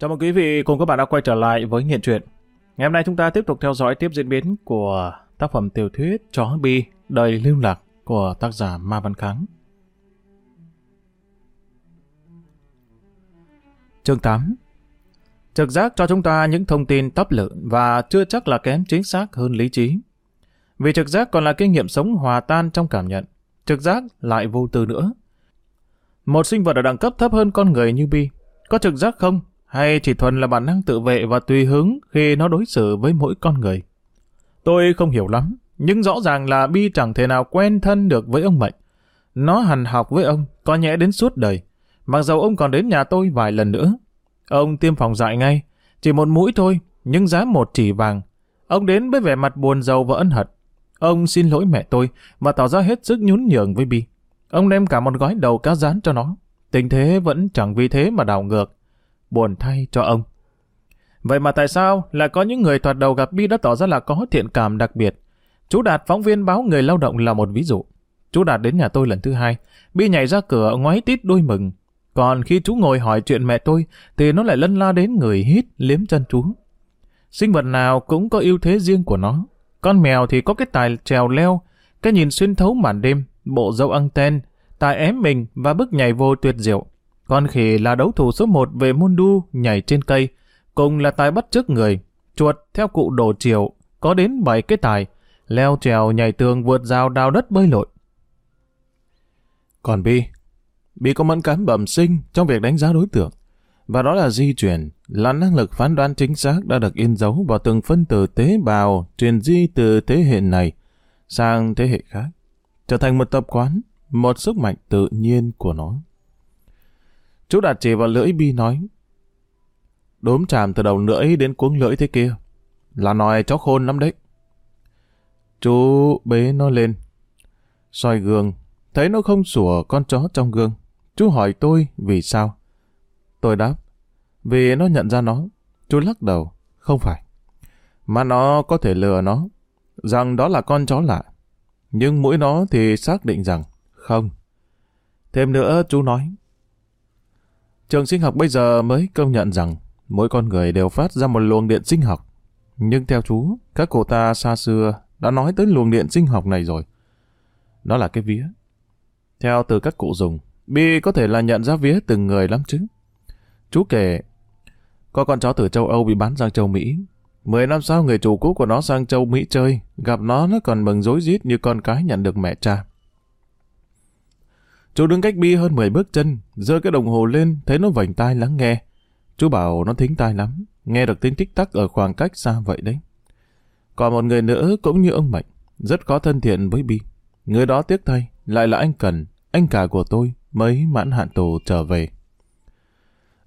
Chào mừng quý vị cùng các bạn đã quay trở lại với Nghiện Truyện. Ngày hôm nay chúng ta tiếp tục theo dõi tiếp diễn biến của tác phẩm tiểu thuyết Chó Bi Đời Lưu Lạc của tác giả Ma Văn Kháng. Chương 8 Trực giác cho chúng ta những thông tin tấp lự và chưa chắc là kém chính xác hơn lý trí. Vì trực giác còn là kinh nghiệm sống hòa tan trong cảm nhận. Trực giác lại vô tư nữa. Một sinh vật ở đẳng cấp thấp hơn con người như Bi, có trực giác không? Hay chỉ thuần là bản năng tự vệ và tùy hứng khi nó đối xử với mỗi con người? Tôi không hiểu lắm, nhưng rõ ràng là Bi chẳng thể nào quen thân được với ông Mạnh. Nó hằn học với ông, có nhẽ đến suốt đời. Mặc dầu ông còn đến nhà tôi vài lần nữa. Ông tiêm phòng dại ngay, chỉ một mũi thôi, nhưng giá một chỉ vàng. Ông đến với vẻ mặt buồn giàu và ân hận. Ông xin lỗi mẹ tôi và tỏ ra hết sức nhún nhường với Bi. Ông đem cả một gói đầu cá rán cho nó. Tình thế vẫn chẳng vì thế mà đảo ngược. Buồn thay cho ông. Vậy mà tại sao lại có những người thoạt đầu gặp Bi đã tỏ ra là có thiện cảm đặc biệt? Chú Đạt phóng viên báo người lao động là một ví dụ. Chú Đạt đến nhà tôi lần thứ hai, Bi nhảy ra cửa ngoái tít đôi mừng. Còn khi chú ngồi hỏi chuyện mẹ tôi, thì nó lại lân la đến người hít liếm chân chú. Sinh vật nào cũng có ưu thế riêng của nó. Con mèo thì có cái tài trèo leo, cái nhìn xuyên thấu màn đêm, bộ dâu anten, tài ém mình và bước nhảy vô tuyệt diệu. Con khỉ là đấu thủ số một về môn đu nhảy trên cây, cùng là tài bắt trước người. Chuột theo cụ đồ chiều, có đến 7 cái tài, leo trèo nhảy tường vượt rào đào đất bơi lội. Còn Bi, Bi có mẫn cán bẩm sinh trong việc đánh giá đối tượng. Và đó là di chuyển, là năng lực phán đoán chính xác đã được in dấu vào từng phân tử tế bào truyền di từ thế hệ này sang thế hệ khác, trở thành một tập quán, một sức mạnh tự nhiên của nó. Chú đặt chỉ vào lưỡi Bi nói, đốm tràm từ đầu lưỡi đến cuống lưỡi thế kia, là nòi chó khôn lắm đấy. Chú bế nó lên, soi gương, thấy nó không sủa con chó trong gương. Chú hỏi tôi vì sao? Tôi đáp, vì nó nhận ra nó. Chú lắc đầu, không phải. Mà nó có thể lừa nó, rằng đó là con chó lạ. Nhưng mũi nó thì xác định rằng, không. Thêm nữa chú nói, trường sinh học bây giờ mới công nhận rằng mỗi con người đều phát ra một luồng điện sinh học. Nhưng theo chú, các cụ ta xa xưa đã nói tới luồng điện sinh học này rồi. Nó là cái vía. Theo từ các cụ dùng, Bi có thể là nhận ra vía từng người lắm chứ. Chú kể, có con chó từ châu Âu bị bán sang châu Mỹ. Mười năm sau người chủ cũ của nó sang châu Mỹ chơi, gặp nó nó còn mừng rối rít như con cái nhận được mẹ cha. Chú đứng cách Bi hơn 10 bước chân, giơ cái đồng hồ lên, thấy nó vành tai lắng nghe. Chú bảo nó thính tai lắm, nghe được tiếng tích tắc ở khoảng cách xa vậy đấy. Còn một người nữa cũng như ông Mạnh, rất có thân thiện với Bi. Người đó tiếc thay, lại là anh Cần, anh cả của tôi, mới mãn hạn tù trở về.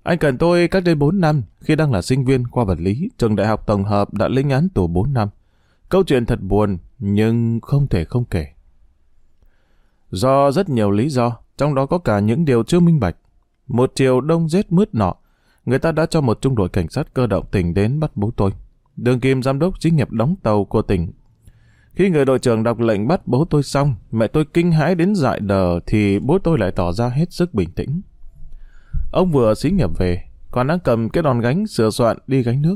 Anh Cần tôi cách đây 4 năm, khi đang là sinh viên khoa vật lý, trường đại học tổng hợp đã lĩnh án tù 4 năm. Câu chuyện thật buồn, nhưng không thể không kể. Do rất nhiều lý do, trong đó có cả những điều chưa minh bạch. Một chiều đông rét mướt nọ, người ta đã cho một trung đội cảnh sát cơ động tỉnh đến bắt bố tôi. Đường Kim giám đốc chính nghiệp đóng tàu của tỉnh. Khi người đội trưởng đọc lệnh bắt bố tôi xong, mẹ tôi kinh hãi đến dại đờ thì bố tôi lại tỏ ra hết sức bình tĩnh. Ông vừa xí nghiệp về, còn đang cầm cái đòn gánh sửa soạn đi gánh nước.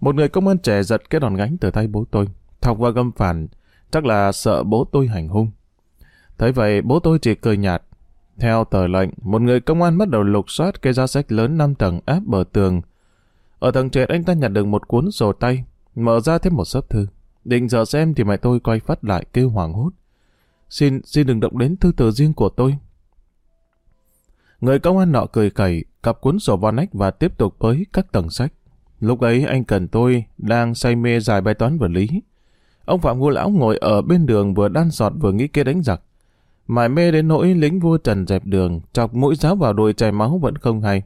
Một người công an trẻ giật cái đòn gánh từ tay bố tôi, thọc vào gâm phản, chắc là sợ bố tôi hành hung. Thấy vậy bố tôi chỉ cười nhạt. Theo tờ lệnh, một người công an bắt đầu lục soát cái giá sách lớn 5 tầng áp bờ tường. Ở tầng trệt anh ta nhặt được một cuốn sổ tay, mở ra thêm một sấp thư. Định giờ xem thì mẹ tôi quay phát lại kêu hoảng hốt. Xin, xin đừng động đến thư từ riêng của tôi. Người công an nọ cười cẩy, cặp cuốn sổ vào nách và tiếp tục với các tầng sách. Lúc ấy anh cần tôi đang say mê giải bài toán vật lý. Ông Phạm Ngô Lão ngồi ở bên đường vừa đan sọt vừa nghĩ kế đánh giặc. Mải mê đến nỗi lính vua trần dẹp đường, chọc mũi giáo vào đùi chảy máu vẫn không hay.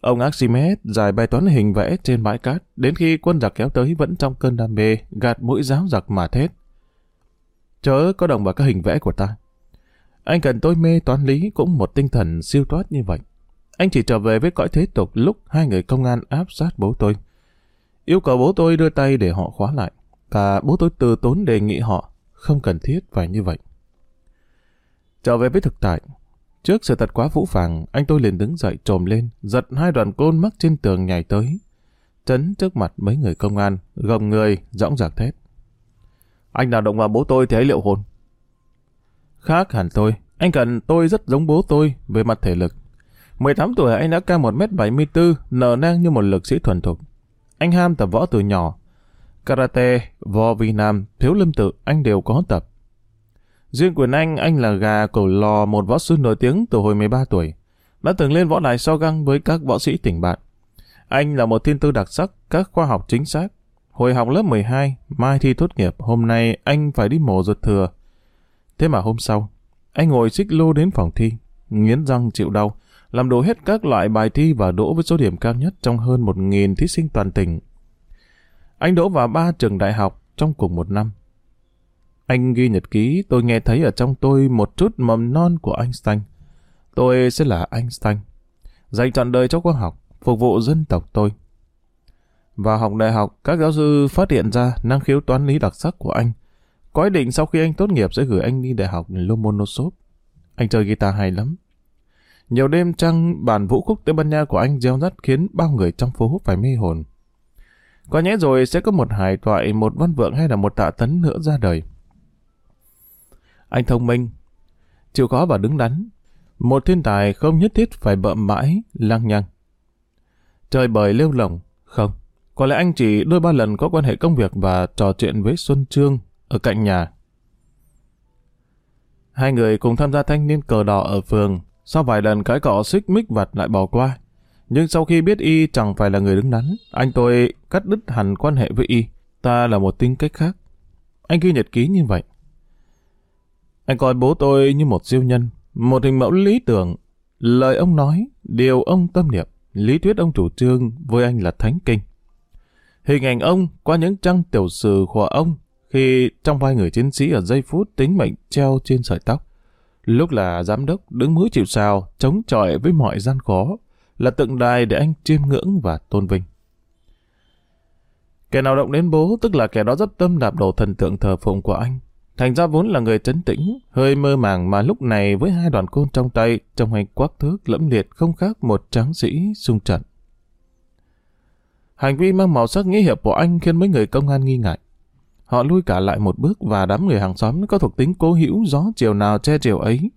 Ông Archimedes giải bài toán hình vẽ trên bãi cát, đến khi quân giặc kéo tới vẫn trong cơn đam mê, gạt mũi giáo giặc mà thét. Chớ có động vào các hình vẽ của ta. Anh cần tôi mê toán lý cũng một tinh thần siêu thoát như vậy. Anh chỉ trở về với cõi thế tục lúc hai người công an áp sát bố tôi. Yêu cầu bố tôi đưa tay để họ khóa lại. Cả bố tôi từ tốn đề nghị họ không cần thiết phải như vậy. Trở về với thực tại, Trước sự thật quá phũ phàng, anh tôi liền đứng dậy trồm lên, giật hai đoạn côn mắc trên tường nhảy tới. Chấn trước mặt mấy người công an, gồng người, dõng dạc thét. Anh nào động vào bố tôi thì ấy liệu hồn. Khác hẳn tôi, anh cần tôi rất giống bố tôi về mặt thể lực. 18 tuổi anh đã cao 1m74, nở nang như một lực sĩ thuần thục. Anh ham tập võ từ nhỏ. Karate, võ vi nam, thiếu lâm tự anh đều có tập. Riêng quyền anh, anh là gà cổ lò một võ sư nổi tiếng từ hồi 13 tuổi. Đã từng lên võ đài so găng với các võ sĩ tỉnh bạn. Anh là một thiên tư đặc sắc, các khoa học chính xác. Hồi học lớp 12, mai thi tốt nghiệp, hôm nay anh phải đi mổ ruột thừa. Thế mà hôm sau, anh ngồi xích lô đến phòng thi, nghiến răng chịu đau, làm đủ hết các loại bài thi và đỗ với số điểm cao nhất trong hơn 1.000 thí sinh toàn tỉnh. Anh đỗ vào ba trường đại học trong cùng một năm. Anh ghi nhật ký, tôi nghe thấy ở trong tôi một chút mầm non của Einstein. Tôi sẽ là Einstein. Dành trọn đời cho khoa học, phục vụ dân tộc tôi. Vào học đại học, các giáo sư phát hiện ra năng khiếu toán lý đặc sắc của anh. Có ý định sau khi anh tốt nghiệp sẽ gửi anh đi đại học Lomonosov. Anh chơi guitar hay lắm. Nhiều đêm trăng bản vũ khúc Tây Ban Nha của anh gieo rắt khiến bao người trong phố phải mê hồn. Có nhẽ rồi sẽ có một hải thoại, một văn vượng hay là một tạ tấn nữa ra đời. Anh thông minh, chịu khó và đứng đắn. Một thiên tài không nhất thiết phải bợm mãi, lăng nhăng. Trời bời lêu lỏng, không. Có lẽ anh chỉ đôi ba lần có quan hệ công việc và trò chuyện với Xuân Trương ở cạnh nhà. Hai người cùng tham gia thanh niên cờ đỏ ở phường, sau vài lần cái cọ xích mích vặt lại bỏ qua. Nhưng sau khi biết Y chẳng phải là người đứng đắn, anh tôi cắt đứt hẳn quan hệ với Y. Ta là một tính cách khác. Anh ghi nhật ký như vậy. Anh coi bố tôi như một siêu nhân, một hình mẫu lý tưởng. Lời ông nói, điều ông tâm niệm, lý thuyết ông chủ trương với anh là thánh kinh. Hình ảnh ông qua những trang tiểu sử của ông khi trong vai người chiến sĩ ở giây phút tính mệnh treo trên sợi tóc. Lúc là giám đốc đứng mũi chịu sào, chống chọi với mọi gian khó, là tượng đài để anh chiêm ngưỡng và tôn vinh. Kẻ nào động đến bố tức là kẻ đó dấp tâm đạp đổ thần tượng thờ phụng của anh. Thành ra vốn là người trấn tĩnh, hơi mơ màng mà lúc này với hai đoàn côn trong tay, trong hành quắc thước lẫm liệt không khác một tráng sĩ xung trận. Hành vi mang màu sắc nghĩa hiệp của anh khiến mấy người công an nghi ngại. Họ lui cả lại một bước và đám người hàng xóm có thuộc tính cố hữu gió chiều nào che chiều ấy.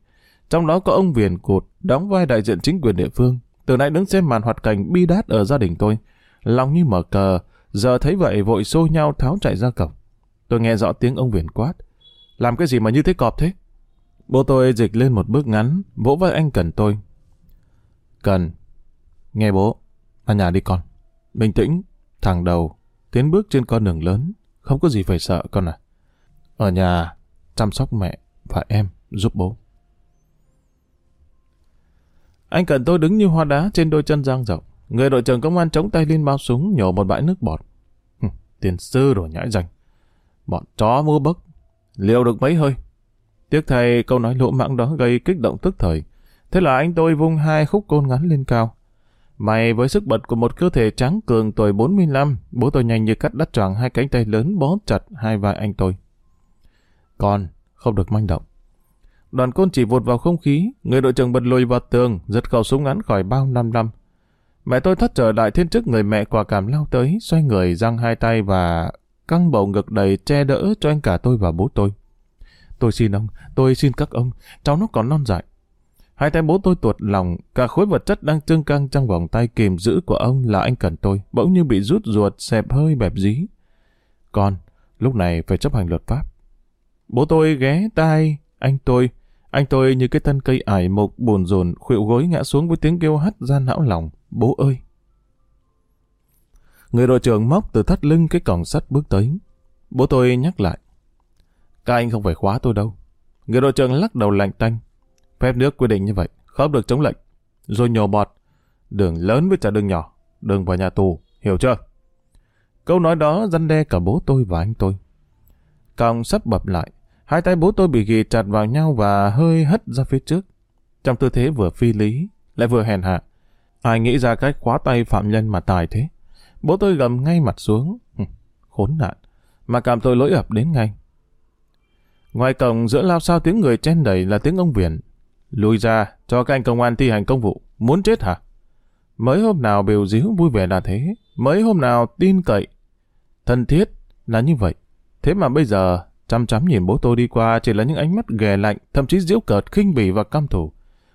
Trong đó có ông Viền Cụt đóng vai đại diện chính quyền địa phương. Từ nãy đứng xem màn hoạt cảnh bi đát ở gia đình tôi. Lòng như mở cờ, giờ thấy vậy vội xô nhau tháo chạy ra cổng. Tôi nghe rõ tiếng ông Viền quát. Làm cái gì mà như thế cọp thế? Bố tôi dịch lên một bước ngắn, vỗ vai anh Cần tôi. Cần, nghe bố, ra nhà đi con. Bình tĩnh, thẳng đầu, tiến bước trên con đường lớn, không có gì phải sợ con à. Ở nhà, chăm sóc mẹ và em, giúp bố. Anh Cần tôi đứng như hoa đá trên đôi chân giang rộng. Người đội trưởng công an chống tay lên bao súng nhổ một bãi nước bọt. tiền sư đồ nhãi rành. Bọn chó mua bấc. Liệu được mấy hơi? Tiếc thay câu nói lỗ mãng đó gây kích động tức thời. Thế là anh tôi vung hai khúc côn ngắn lên cao. May với sức bật của một cơ thể trắng cường tuổi 45, bố tôi nhanh như cắt đắt choàng hai cánh tay lớn bó chặt hai vai anh tôi. Còn, không được manh động. Đoàn côn chỉ vụt vào không khí, người đội trưởng bật lùi vào tường, giật khẩu súng ngắn khỏi bao năm năm. Mẹ tôi thất trở lại thiên chức người mẹ quả cảm lao tới, xoay người giang hai tay và căng bầu ngực đầy che đỡ cho anh cả tôi và bố tôi. Tôi xin ông, tôi xin các ông, cháu nó còn non dại. Hai tay bố tôi tuột lòng, cả khối vật chất đang trưng căng trong vòng tay kìm giữ của ông là anh cần tôi, bỗng như bị rút ruột, xẹp hơi bẹp dí. Con, lúc này phải chấp hành luật pháp. Bố tôi ghé tai, anh tôi, anh tôi như cái thân cây ải mục buồn rồn, khuỵu gối ngã xuống với tiếng kêu hắt gian não lòng. Bố ơi! Người đội trưởng móc từ thắt lưng cái còng sắt bước tới. Bố tôi nhắc lại. Các anh không phải khóa tôi đâu. Người đội trưởng lắc đầu lạnh tanh. Phép nước quy định như vậy, không được chống lệnh. Rồi nhổ bọt. Đường lớn với trả đường nhỏ. Đường vào nhà tù. Hiểu chưa? Câu nói đó răn đe cả bố tôi và anh tôi. Còng sắp bập lại. Hai tay bố tôi bị ghì chặt vào nhau và hơi hất ra phía trước. Trong tư thế vừa phi lý, lại vừa hèn hạ. Ai nghĩ ra cách khóa tay phạm nhân mà tài thế? Bố tôi gầm ngay mặt xuống. Khốn nạn. Mà cảm tôi lỗi ập đến ngay. Ngoài cổng giữa lao sao tiếng người chen đầy là tiếng ông Viễn. Lùi ra, cho các anh công an thi hành công vụ. Muốn chết hả? Mới hôm nào biểu díu vui vẻ là thế. Mới hôm nào tin cậy. Thân thiết là như vậy. Thế mà bây giờ, chăm chăm nhìn bố tôi đi qua chỉ là những ánh mắt ghè lạnh, thậm chí giễu cợt, khinh bỉ và căm thù.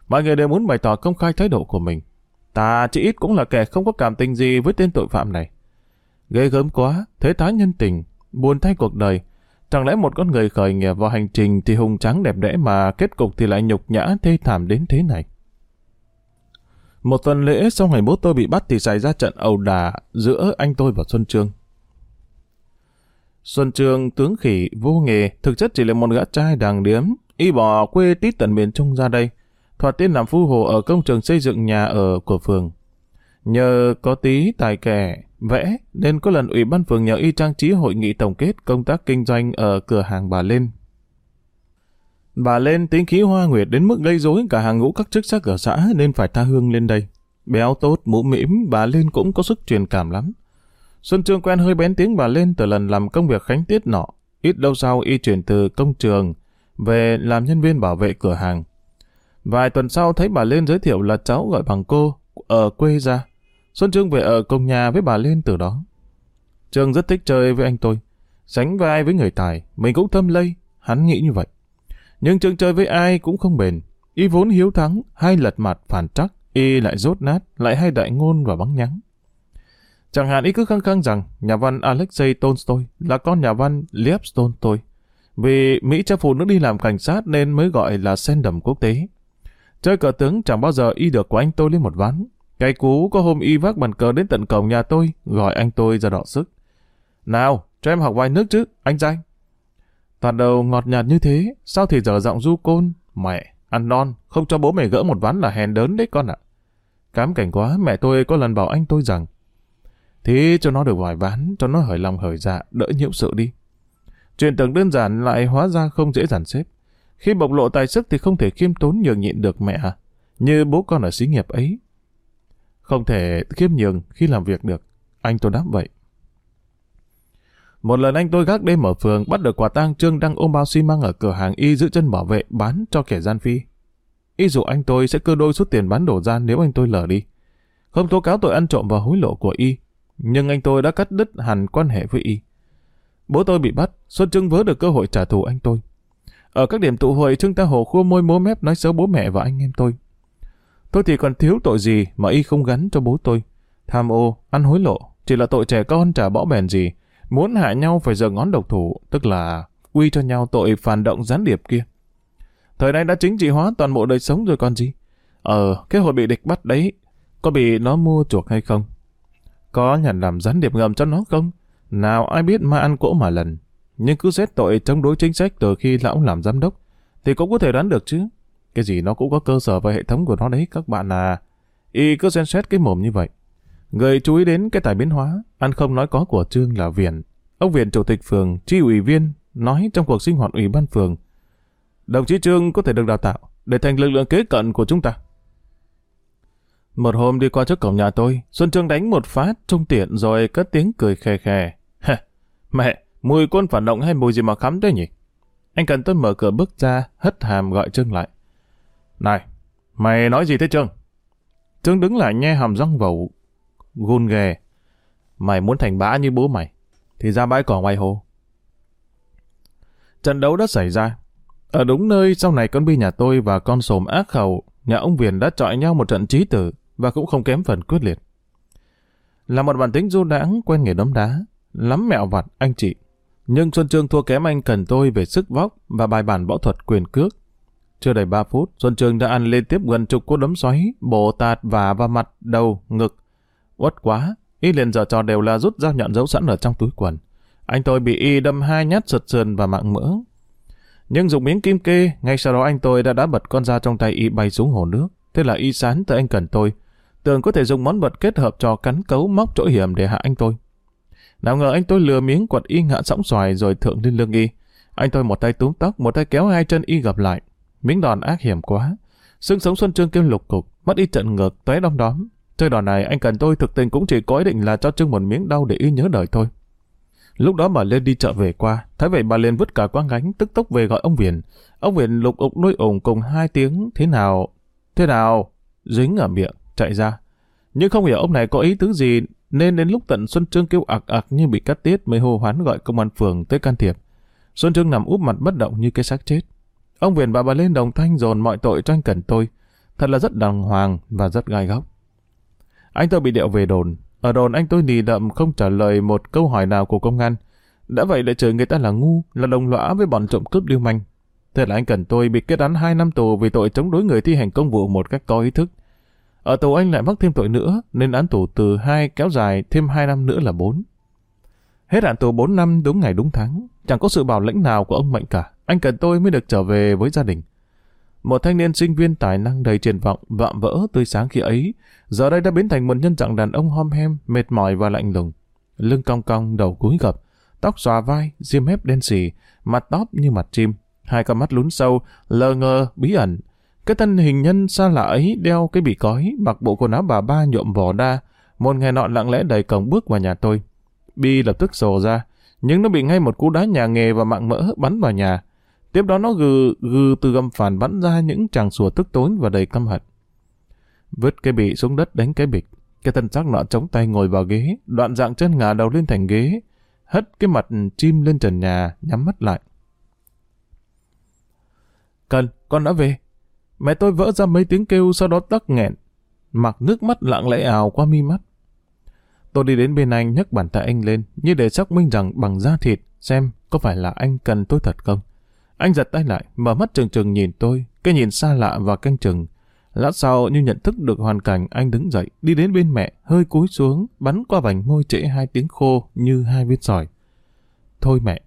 Mọi người đều muốn bày tỏ công khai thái độ của mình. Ta chỉ ít cũng là kẻ không có cảm tình gì với tên tội phạm này. Ghê gớm quá, thế thái nhân tình, buồn thay cuộc đời. Chẳng lẽ một con người khởi nghiệp vào hành trình thì hùng trắng đẹp đẽ mà kết cục thì lại nhục nhã thê thảm đến thế này. Một tuần lễ sau ngày bố tôi bị bắt thì xảy ra trận ẩu đả giữa anh tôi và Xuân Trương. Xuân Trương tướng khỉ vô nghề thực chất chỉ là một gã trai đàng điếm y bỏ quê tít tận miền Trung ra đây thoạt tiên làm phu hồ ở công trường xây dựng nhà ở của phường. Nhờ có tí tài kẻ, vẽ, nên có lần ủy ban phường nhờ y trang trí hội nghị tổng kết công tác kinh doanh ở cửa hàng bà Lên. Bà Lên tính khí hoa nguyệt đến mức gây rối cả hàng ngũ các chức sắc ở xã nên phải tha hương lên đây. Béo tốt, mũ mĩm, bà Lên cũng có sức truyền cảm lắm. Xuân Trương quen hơi bén tiếng bà Lên từ lần làm công việc khánh tiết nọ. Ít lâu sau y chuyển từ công trường về làm nhân viên bảo vệ cửa hàng. Vài tuần sau thấy bà Lên giới thiệu là cháu gọi bằng cô, ở quê ra. Xuân Trương về ở cùng nhà với bà Lên từ đó. Trương rất thích chơi với anh tôi. Sánh vai với người tài, mình cũng thâm lây, hắn nghĩ như vậy. Nhưng Trương chơi với ai cũng không bền. Y vốn hiếu thắng, hay lật mặt phản trắc, y lại rốt nát, lại hay đại ngôn và bắn nhắn. Chẳng hạn y cứ khăng khăng rằng nhà văn Alexei Tolstoy là con nhà văn Lev Tolstoy. Vì Mỹ cho phụ nữ đi làm cảnh sát nên mới gọi là sen đầm quốc tế. Chơi cờ tướng chẳng bao giờ y được của anh tôi lên một ván. Cái cú có hôm y vác bàn cờ đến tận cổng nhà tôi, gọi anh tôi ra đọ sức. Nào, cho em học vài nước chứ, anh danh. Toàn đầu ngọt nhạt như thế, sao thì giờ giọng du côn, mẹ, ăn non, không cho bố mẹ gỡ một ván là hèn đớn đấy con ạ. Cám cảnh quá, mẹ tôi có lần bảo anh tôi rằng, thế cho nó được vài ván, cho nó hởi lòng hởi dạ, đỡ nhiễu sự đi. Chuyện tưởng đơn giản lại hóa ra không dễ dàn xếp. Khi bộc lộ tài sức thì không thể khiêm tốn nhường nhịn được mẹ? Như bố con ở xí nghiệp ấy. Không thể khiêm nhường khi làm việc được. Anh tôi đáp vậy. Một lần anh tôi gác đêm ở phường bắt được quả tang Trương đang ôm bao xi măng ở cửa hàng y giữ chân bảo vệ bán cho kẻ gian phi. Y dụ anh tôi sẽ cơ đôi số tiền bán đổ gian nếu anh tôi lờ đi. Không tố cáo tội ăn trộm và hối lộ của y, nhưng anh tôi đã cắt đứt hẳn quan hệ với y. Bố tôi bị bắt, Xuân Trương vớ được cơ hội trả thù anh tôi. Ở các điểm tụ hội Trương Ta Hồ khua môi múa mép nói xấu bố mẹ và anh em tôi. Tôi thì còn thiếu tội gì mà y không gắn cho bố tôi. Tham ô, ăn hối lộ, chỉ là tội trẻ con trả bỏ bèn gì. Muốn hại nhau phải giờ ngón độc thủ, tức là quy cho nhau tội phản động gián điệp kia. Thời nay đã chính trị hóa toàn bộ đời sống rồi còn gì. Ờ, cái hồi bị địch bắt đấy, có bị nó mua chuộc hay không? Có nhận làm gián điệp ngầm cho nó không? Nào ai biết mà ăn cỗ mà lần nhưng cứ xét tội chống đối chính sách từ khi lão làm giám đốc, thì cũng có thể đoán được chứ. Cái gì nó cũng có cơ sở và hệ thống của nó đấy các bạn à. Y cứ xem xét cái mồm như vậy. Người chú ý đến cái tài biến hóa, ăn không nói có của Trương là viện Ông viện chủ tịch phường, tri ủy viên, nói trong cuộc sinh hoạt ủy ban phường. Đồng chí Trương có thể được đào tạo để thành lực lượng kế cận của chúng ta. Một hôm đi qua trước cổng nhà tôi, Xuân Trương đánh một phát trung tiện rồi cất tiếng cười khè khè. Mẹ, Mùi quân phản động hay mùi gì mà khắm thế nhỉ? Anh cần tôi mở cửa bước ra, hất hàm gọi Trương lại. Này, mày nói gì thế Trương? Trương đứng lại nghe hàm răng vẩu, gôn ghè. Mày muốn thành bã như bố mày, thì ra bãi cỏ ngoài hồ. Trận đấu đã xảy ra. Ở đúng nơi sau này con bi nhà tôi và con sồm ác khẩu, nhà ông Viền đã chọi nhau một trận trí tử và cũng không kém phần quyết liệt. Là một bản tính du đãng quen nghề đấm đá, lắm mẹo vặt anh chị nhưng Xuân Trương thua kém anh cần tôi về sức vóc và bài bản võ thuật quyền cước. Chưa đầy 3 phút, Xuân Trương đã ăn liên tiếp gần chục cú đấm xoáy, bổ tạt và vào mặt, đầu, ngực. Uất quá, y liền giờ trò đều là rút dao nhọn giấu sẵn ở trong túi quần. Anh tôi bị y đâm hai nhát sượt sườn và mạng mỡ. Nhưng dùng miếng kim kê, ngay sau đó anh tôi đã đã bật con dao trong tay y bay xuống hồ nước. Thế là y sán tới anh cần tôi. Tường có thể dùng món vật kết hợp cho cắn cấu móc chỗ hiểm để hạ anh tôi. Nào ngờ anh tôi lừa miếng quật y ngã sóng xoài rồi thượng lên lưng y. Anh tôi một tay túm tóc, một tay kéo hai chân y gặp lại. Miếng đòn ác hiểm quá. Xương sống Xuân Trương kêu lục cục, mắt y trận ngược, tóe đom đóm. Chơi đòn này anh cần tôi thực tình cũng chỉ có ý định là cho Trương một miếng đau để y nhớ đời thôi. Lúc đó bà lên đi chợ về qua, thấy vậy bà liền vứt cả quang gánh, tức tốc về gọi ông Viền. Ông Viền lục ục đôi ủng cùng hai tiếng, thế nào, thế nào, dính ở miệng, chạy ra. Nhưng không hiểu ông này có ý tứ gì, nên đến lúc tận Xuân Trương kêu ạc ạc như bị cắt tiết mới hô hoán gọi công an phường tới can thiệp. Xuân Trương nằm úp mặt bất động như cái xác chết. Ông Viền và bà lên đồng thanh dồn mọi tội cho anh Cần tôi. Thật là rất đàng hoàng và rất gai góc. Anh tôi bị điệu về đồn. Ở đồn anh tôi nì đậm không trả lời một câu hỏi nào của công an. Đã vậy lại chửi người ta là ngu, là đồng lõa với bọn trộm cướp điêu manh. Thế là anh Cần tôi bị kết án 2 năm tù vì tội chống đối người thi hành công vụ một cách có ý thức. Ở tù anh lại mắc thêm tội nữa, nên án tù từ 2 kéo dài thêm 2 năm nữa là 4. Hết hạn tù 4 năm đúng ngày đúng tháng, chẳng có sự bảo lãnh nào của ông Mạnh cả. Anh Cần tôi mới được trở về với gia đình. Một thanh niên sinh viên tài năng đầy triển vọng, vạm vỡ tươi sáng khi ấy, giờ đây đã biến thành một nhân dạng đàn ông hom hem, mệt mỏi và lạnh lùng. Lưng cong cong, đầu cúi gập, tóc xòa vai, diêm mép đen xì, mặt tóp như mặt chim, hai con mắt lún sâu, lờ ngơ, bí ẩn. Cái thân hình nhân xa lạ ấy đeo cái bị cói, mặc bộ quần áo bà ba nhuộm vỏ đa, một ngày nọ lặng lẽ đầy cổng bước vào nhà tôi. Bi lập tức sổ ra, nhưng nó bị ngay một cú đá nhà nghề và mạng mỡ bắn vào nhà. Tiếp đó nó gừ gừ từ gầm phản bắn ra những tràng sủa tức tối và đầy căm hận. Vứt cái bị xuống đất đánh cái bịch. Cái thân xác nọ chống tay ngồi vào ghế, đoạn dạng chân ngả đầu lên thành ghế, hất cái mặt chim lên trần nhà, nhắm mắt lại. Cần, con đã về. Mẹ tôi vỡ ra mấy tiếng kêu sau đó tắc nghẹn, mặc nước mắt lặng lẽ ảo qua mi mắt. Tôi đi đến bên anh nhấc bàn tay anh lên, như để xác minh rằng bằng da thịt, xem có phải là anh cần tôi thật không. Anh giật tay lại, mở mắt trừng trừng nhìn tôi, cái nhìn xa lạ và canh chừng. Lát sau như nhận thức được hoàn cảnh, anh đứng dậy, đi đến bên mẹ, hơi cúi xuống, bắn qua vành môi trễ hai tiếng khô như hai viên sỏi. Thôi mẹ.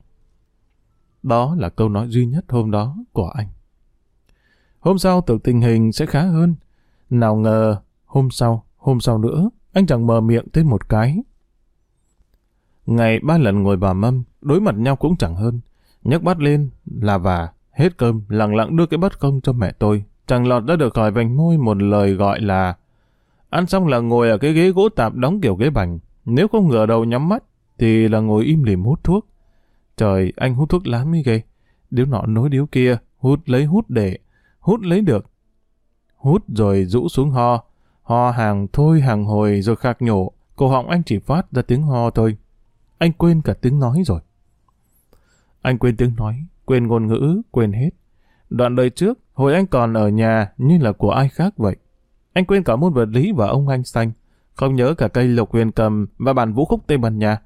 Đó là câu nói duy nhất hôm đó của anh. Hôm sau tưởng tình hình sẽ khá hơn. Nào ngờ, hôm sau, hôm sau nữa, anh chẳng mở miệng thêm một cái. Ngày ba lần ngồi bà mâm, đối mặt nhau cũng chẳng hơn. Nhấc bát lên là và hết cơm lặng lặng đưa cái bát không cho mẹ tôi. Chẳng lọt ra được khỏi vành môi một lời gọi là ăn xong là ngồi ở cái ghế gỗ tạp đóng kiểu ghế bành. Nếu không ngửa đầu nhắm mắt thì là ngồi im lìm hút thuốc. Trời anh hút thuốc lá mới ghê. Điếu nọ nối điếu kia hút lấy hút để hút lấy được hút rồi rũ xuống ho ho hàng thôi hàng hồi rồi khạc nhổ cổ họng anh chỉ phát ra tiếng ho thôi anh quên cả tiếng nói rồi anh quên tiếng nói, quên ngôn ngữ, quên hết. Đoạn đời trước, hồi anh còn ở nhà như là của ai khác vậy. Anh quên cả môn vật lý và ông anh xanh. Không nhớ cả cây lộc huyền cầm và bản vũ khúc Tây Ban Nha.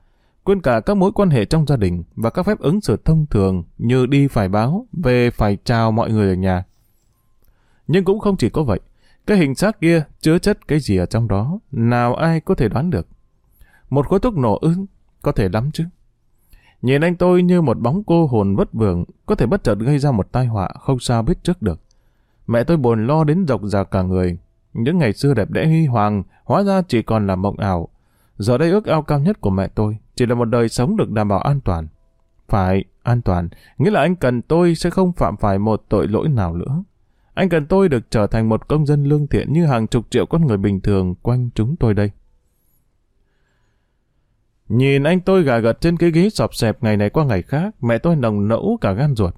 Quên cả các mối quan hệ trong gia đình và các phép ứng xử thông thường như đi phải báo, về phải chào mọi người ở nhà. Nhưng cũng không chỉ có vậy. Cái hình xác kia chứa chất cái gì ở trong đó, nào ai có thể đoán được. Một khối thuốc nổ ứng có thể lắm chứ. Nhìn anh tôi như một bóng cô hồn vất vưởng, có thể bất chợt gây ra một tai họa không sao biết trước được. Mẹ tôi buồn lo đến dọc già cả người. Những ngày xưa đẹp đẽ huy hoàng, hóa ra chỉ còn là mộng ảo. Giờ đây ước ao cao nhất của mẹ tôi chỉ là một đời sống được đảm bảo an toàn. Phải, an toàn, nghĩa là anh cần tôi sẽ không phạm phải một tội lỗi nào nữa. Anh cần tôi được trở thành một công dân lương thiện như hàng chục triệu con người bình thường quanh chúng tôi đây. Nhìn anh tôi gà gật trên cái ghế sọp xẹp ngày này qua ngày khác, mẹ tôi nồng nẫu cả gan ruột.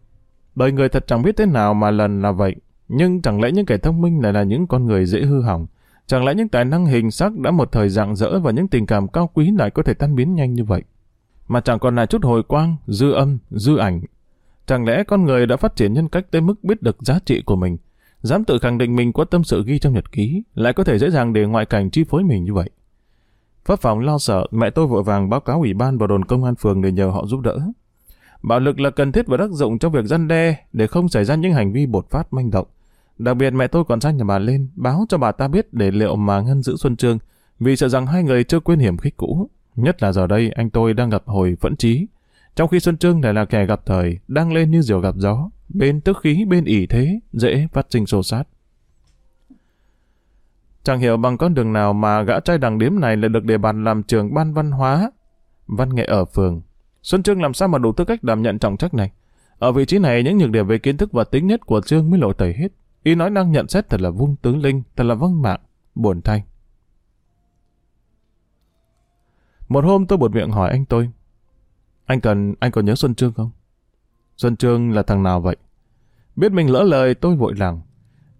Đời người thật chẳng biết thế nào mà lần là vậy. Nhưng chẳng lẽ những kẻ thông minh lại là những con người dễ hư hỏng? Chẳng lẽ những tài năng hình sắc đã một thời rạng rỡ và những tình cảm cao quý lại có thể tan biến nhanh như vậy? Mà chẳng còn là chút hồi quang, dư âm, dư ảnh. Chẳng lẽ con người đã phát triển nhân cách tới mức biết được giá trị của mình, dám tự khẳng định mình có tâm sự ghi trong nhật ký, lại có thể dễ dàng để ngoại cảnh chi phối mình như vậy? Pháp phòng lo sợ, mẹ tôi vội vàng báo cáo ủy ban và đồn công an phường để nhờ họ giúp đỡ. Bạo lực là cần thiết và đắc dụng trong việc răn đe để không xảy ra những hành vi bột phát manh động. Đặc biệt mẹ tôi còn sang nhà bà lên báo cho bà ta biết để liệu mà ngăn giữ Xuân Trương vì sợ rằng hai người chưa quên hiểm khích cũ. Nhất là giờ đây anh tôi đang gặp hồi phẫn trí. Trong khi Xuân Trương lại là kẻ gặp thời, đang lên như diều gặp gió, bên tức khí bên ỉ thế, dễ phát sinh xô sát. Chẳng hiểu bằng con đường nào mà gã trai đằng điếm này lại được đề bàn làm trường ban văn hóa, văn nghệ ở phường. Xuân Trương làm sao mà đủ tư cách đảm nhận trọng trách này? Ở vị trí này, những nhược điểm về kiến thức và tính nhất của Trương mới lộ tẩy hết. Y nói năng nhận xét thật là vung tướng linh, thật là vâng mạng, buồn thay. Một hôm tôi buột miệng hỏi anh tôi. Anh cần, anh còn nhớ Xuân Trương không? Xuân Trương là thằng nào vậy? Biết mình lỡ lời tôi vội làng.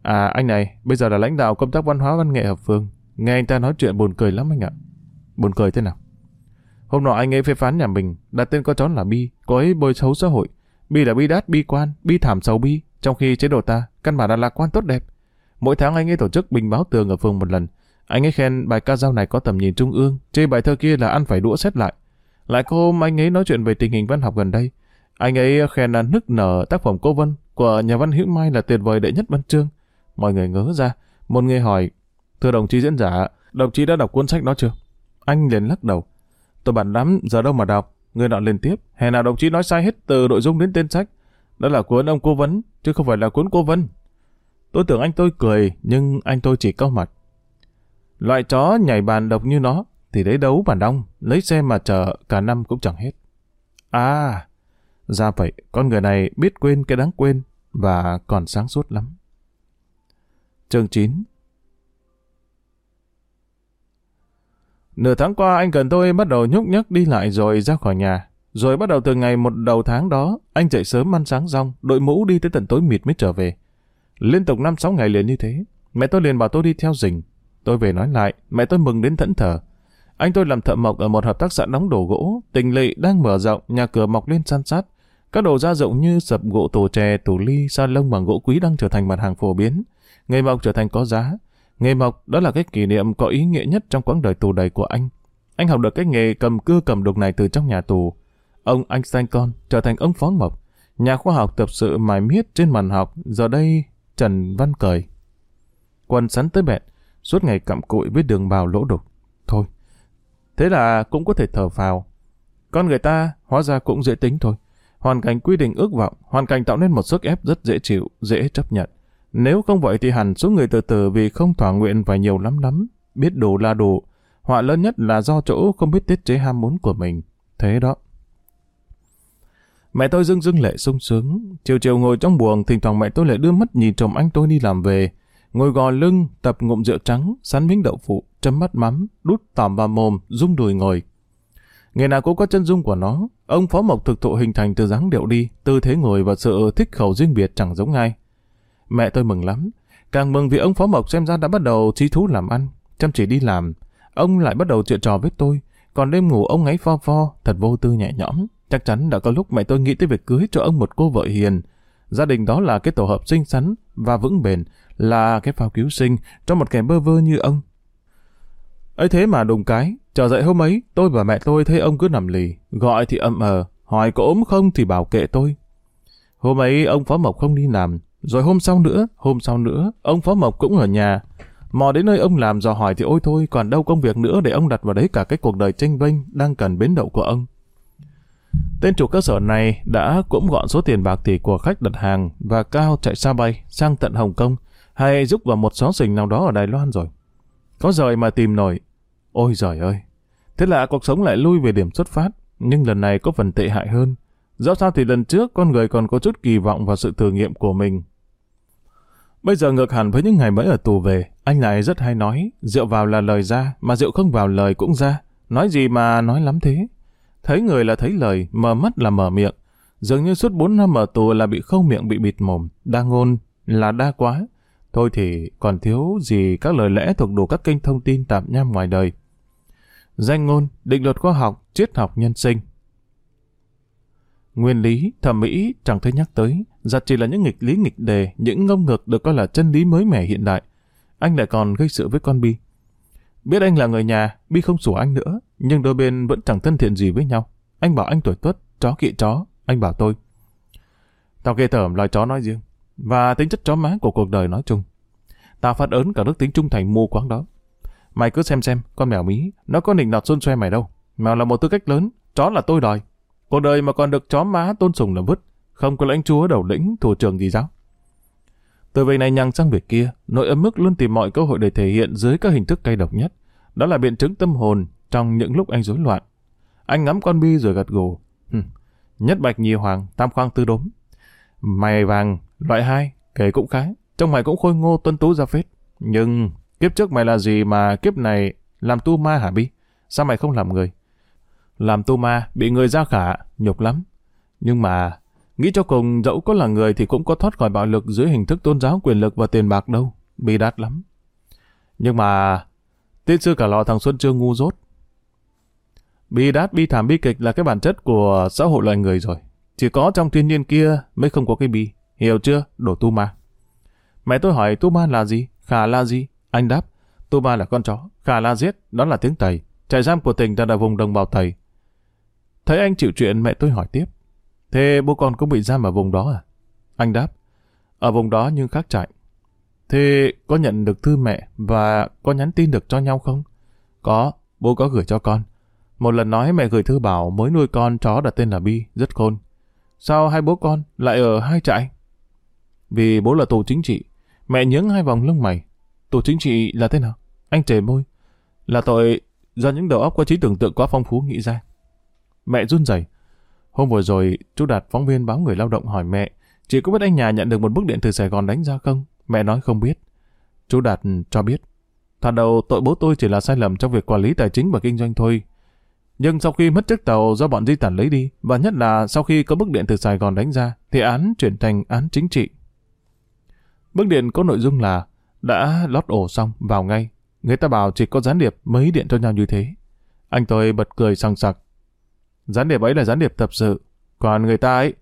À anh này, bây giờ là lãnh đạo công tác văn hóa văn nghệ hợp phương. Nghe anh ta nói chuyện buồn cười lắm anh ạ. Buồn cười thế nào? Hôm nọ anh ấy phê phán nhà mình, đặt tên con chó là Bi, có ấy bôi xấu xã hội. Bi là bi đát, bi quan, bi thảm xấu bi, trong khi chế độ ta, căn bản là lạc quan tốt đẹp. Mỗi tháng anh ấy tổ chức bình báo tường ở phường một lần. Anh ấy khen bài ca dao này có tầm nhìn trung ương, chê bài thơ kia là ăn phải đũa xét lại. Lại có hôm anh ấy nói chuyện về tình hình văn học gần đây. Anh ấy khen là nức nở tác phẩm Cô Vân của nhà văn Hữu Mai là tuyệt vời đệ nhất văn chương. Mọi người ngớ ra. Một người hỏi, thưa đồng chí diễn giả, đồng chí đã đọc cuốn sách đó chưa? Anh liền lắc đầu. Tôi bận lắm, giờ đâu mà đọc. Người nọ liền tiếp, hè nào đồng chí nói sai hết từ nội dung đến tên sách. Đó là cuốn ông Cô Vấn, chứ không phải là cuốn Cô Vân. Tôi tưởng anh tôi cười, nhưng anh tôi chỉ cau mặt. Loại chó nhảy bàn độc như nó, thì đấy đấu bản đông, lấy xe mà chờ cả năm cũng chẳng hết. À, ra vậy, con người này biết quên cái đáng quên và còn sáng suốt lắm. Chương 9 Nửa tháng qua anh cần tôi bắt đầu nhúc nhắc đi lại rồi ra khỏi nhà. Rồi bắt đầu từ ngày một đầu tháng đó, anh dậy sớm ăn sáng rong, đội mũ đi tới tận tối mịt mới trở về. Liên tục 5-6 ngày liền như thế, mẹ tôi liền bảo tôi đi theo rình. Tôi về nói lại, mẹ tôi mừng đến thẫn thờ. Anh tôi làm thợ mộc ở một hợp tác xã đóng đồ gỗ, tình lỵ đang mở rộng, nhà cửa mọc lên san sát. Các đồ gia dụng như sập gỗ tủ chè, tủ ly, sa lông bằng gỗ quý đang trở thành mặt hàng phổ biến. Nghề mộc trở thành có giá. Nghề mộc đó là cái kỷ niệm có ý nghĩa nhất trong quãng đời tù đầy của anh. Anh học được cái nghề cầm cưa cầm đục này từ trong nhà tù. Ông anh sanh con trở thành ông phó mộc, nhà khoa học tập sự mài miết trên màn học, giờ đây Trần Văn Cời. quần sắn tới bẹn, suốt ngày cặm cụi với đường bào lỗ đục. Thôi, thế là cũng có thể thở phào. Con người ta hóa ra cũng dễ tính thôi. Hoàn cảnh quy định ước vọng, hoàn cảnh tạo nên một sức ép rất dễ chịu, dễ chấp nhận. Nếu không vậy thì hẳn số người từ từ vì không thỏa nguyện phải nhiều lắm lắm, biết đủ là đủ. Họa lớn nhất là do chỗ không biết tiết chế ham muốn của mình. Thế đó. Mẹ tôi dưng dưng lệ sung sướng. Chiều chiều ngồi trong buồng, thỉnh thoảng mẹ tôi lại đưa mắt nhìn chồng anh tôi đi làm về. Ngồi gò lưng, tập ngụm rượu trắng, sắn miếng đậu phụ, chấm mắt mắm, đút tòm vào mồm, rung đùi ngồi. Ngày nào cũng có chân dung của nó. Ông Phó Mộc thực thụ hình thành từ dáng điệu đi, tư thế ngồi và sự thích khẩu riêng biệt chẳng giống ai. Mẹ tôi mừng lắm. Càng mừng vì ông Phó Mộc xem ra đã bắt đầu trí thú làm ăn, chăm chỉ đi làm. Ông lại bắt đầu chuyện trò với tôi. Còn đêm ngủ ông ngáy pho pho, thật vô tư nhẹ nhõm. Chắc chắn đã có lúc mẹ tôi nghĩ tới việc cưới cho ông một cô vợ hiền. Gia đình đó là cái tổ hợp xinh xắn và vững bền, là cái phao cứu sinh cho một kẻ bơ vơ như ông. ấy thế mà đùng cái, trở dậy hôm ấy, tôi và mẹ tôi thấy ông cứ nằm lì, gọi thì ậm ờ, hỏi có ốm không thì bảo kệ tôi. Hôm ấy ông Phó Mộc không đi làm, rồi hôm sau nữa, hôm sau nữa, ông Phó Mộc cũng ở nhà. Mò đến nơi ông làm dò hỏi thì ôi thôi, còn đâu công việc nữa để ông đặt vào đấy cả cái cuộc đời tranh vênh đang cần bến đậu của ông. Tên chủ cơ sở này đã cũng gọn số tiền bạc tỷ của khách đặt hàng và cao chạy xa bay sang tận Hồng Kông hay giúp vào một xó xình nào đó ở Đài Loan rồi. Có rời mà tìm nổi. Ôi giời ơi! Thế là cuộc sống lại lui về điểm xuất phát, nhưng lần này có phần tệ hại hơn. Dẫu sao thì lần trước con người còn có chút kỳ vọng vào sự thử nghiệm của mình. Bây giờ ngược hẳn với những ngày mới ở tù về, anh lại rất hay nói, rượu vào là lời ra, mà rượu không vào lời cũng ra. Nói gì mà nói lắm thế? Thấy người là thấy lời, mở mắt là mở miệng. Dường như suốt 4 năm ở tù là bị khâu miệng bị bịt mồm, đa ngôn là đa quá. Thôi thì còn thiếu gì các lời lẽ thuộc đủ các kênh thông tin tạm nham ngoài đời. Danh ngôn, định luật khoa học, triết học nhân sinh. Nguyên lý, thẩm mỹ chẳng thấy nhắc tới, giặt chỉ là những nghịch lý nghịch đề, những ngông ngược được coi là chân lý mới mẻ hiện đại. Anh lại còn gây sự với con Bi. Biết anh là người nhà, Bi không sủa anh nữa, nhưng đôi bên vẫn chẳng thân thiện gì với nhau. Anh bảo anh tuổi tuất, chó kỵ chó, anh bảo tôi. Tao ghê tởm loài chó nói riêng, và tính chất chó má của cuộc đời nói chung. Tao phát ớn cả đức tính trung thành mù quáng đó. Mày cứ xem xem, con mèo mí, nó có nịnh nọt xôn xoe mày đâu. Mèo là một tư cách lớn, chó là tôi đòi. Cuộc đời mà còn được chó má tôn sùng là vứt, không có lãnh chúa đầu lĩnh, thủ trưởng gì giáo. Từ việc này nhằng sang việc kia, nội âm mức luôn tìm mọi cơ hội để thể hiện dưới các hình thức cay độc nhất. Đó là biện chứng tâm hồn trong những lúc anh rối loạn. Anh ngắm con bi rồi gật gù. Nhất bạch nhì hoàng, tam khoang tư đốm. Mày vàng, loại hai, kể cũng khá. Trong mày cũng khôi ngô tuân tú ra phết. Nhưng kiếp trước mày là gì mà kiếp này làm tu ma hả bi? Sao mày không làm người? làm tu ma, bị người ra khả, nhục lắm. Nhưng mà, nghĩ cho cùng dẫu có là người thì cũng có thoát khỏi bạo lực dưới hình thức tôn giáo quyền lực và tiền bạc đâu. Bi đát lắm. Nhưng mà, tiên sư cả lò thằng Xuân chưa ngu dốt. Bi đát, bi thảm, bi kịch là cái bản chất của xã hội loài người rồi. Chỉ có trong thiên nhiên kia mới không có cái bi. Hiểu chưa? Đồ tu ma. Mẹ tôi hỏi tu ma là gì? Khả là gì? Anh đáp, tu ma là con chó. Khả là giết, đó là tiếng Tây. Trại giam của tỉnh đang ở vùng đồng bào Tây. Thấy anh chịu chuyện mẹ tôi hỏi tiếp. Thế bố con cũng bị giam ở vùng đó à? Anh đáp, ở vùng đó nhưng khác trại. Thế có nhận được thư mẹ và có nhắn tin được cho nhau không? Có, bố có gửi cho con. Một lần nói mẹ gửi thư bảo mới nuôi con chó đặt tên là Bi, rất khôn. Sao hai bố con lại ở hai trại? Vì bố là tù chính trị. Mẹ nhướng hai vòng lông mày. Tù chính trị là thế nào? Anh trề môi. Là tội do những đầu óc có trí tưởng tượng quá phong phú nghĩ ra. Mẹ run rẩy. Hôm vừa rồi, chú Đạt phóng viên báo người lao động hỏi mẹ, chị có biết anh nhà nhận được một bức điện từ Sài Gòn đánh ra không? Mẹ nói không biết. Chú Đạt cho biết. Thoạt đầu tội bố tôi chỉ là sai lầm trong việc quản lý tài chính và kinh doanh thôi. Nhưng sau khi mất chiếc tàu do bọn di tản lấy đi, và nhất là sau khi có bức điện từ Sài Gòn đánh ra, thì án chuyển thành án chính trị. Bức điện có nội dung là đã lót ổ xong, vào ngay. Người ta bảo chỉ có gián điệp mới điện cho nhau như thế. Anh tôi bật cười sằng sặc. Gián điệp ấy là gián điệp tập sự. Còn người ta ấy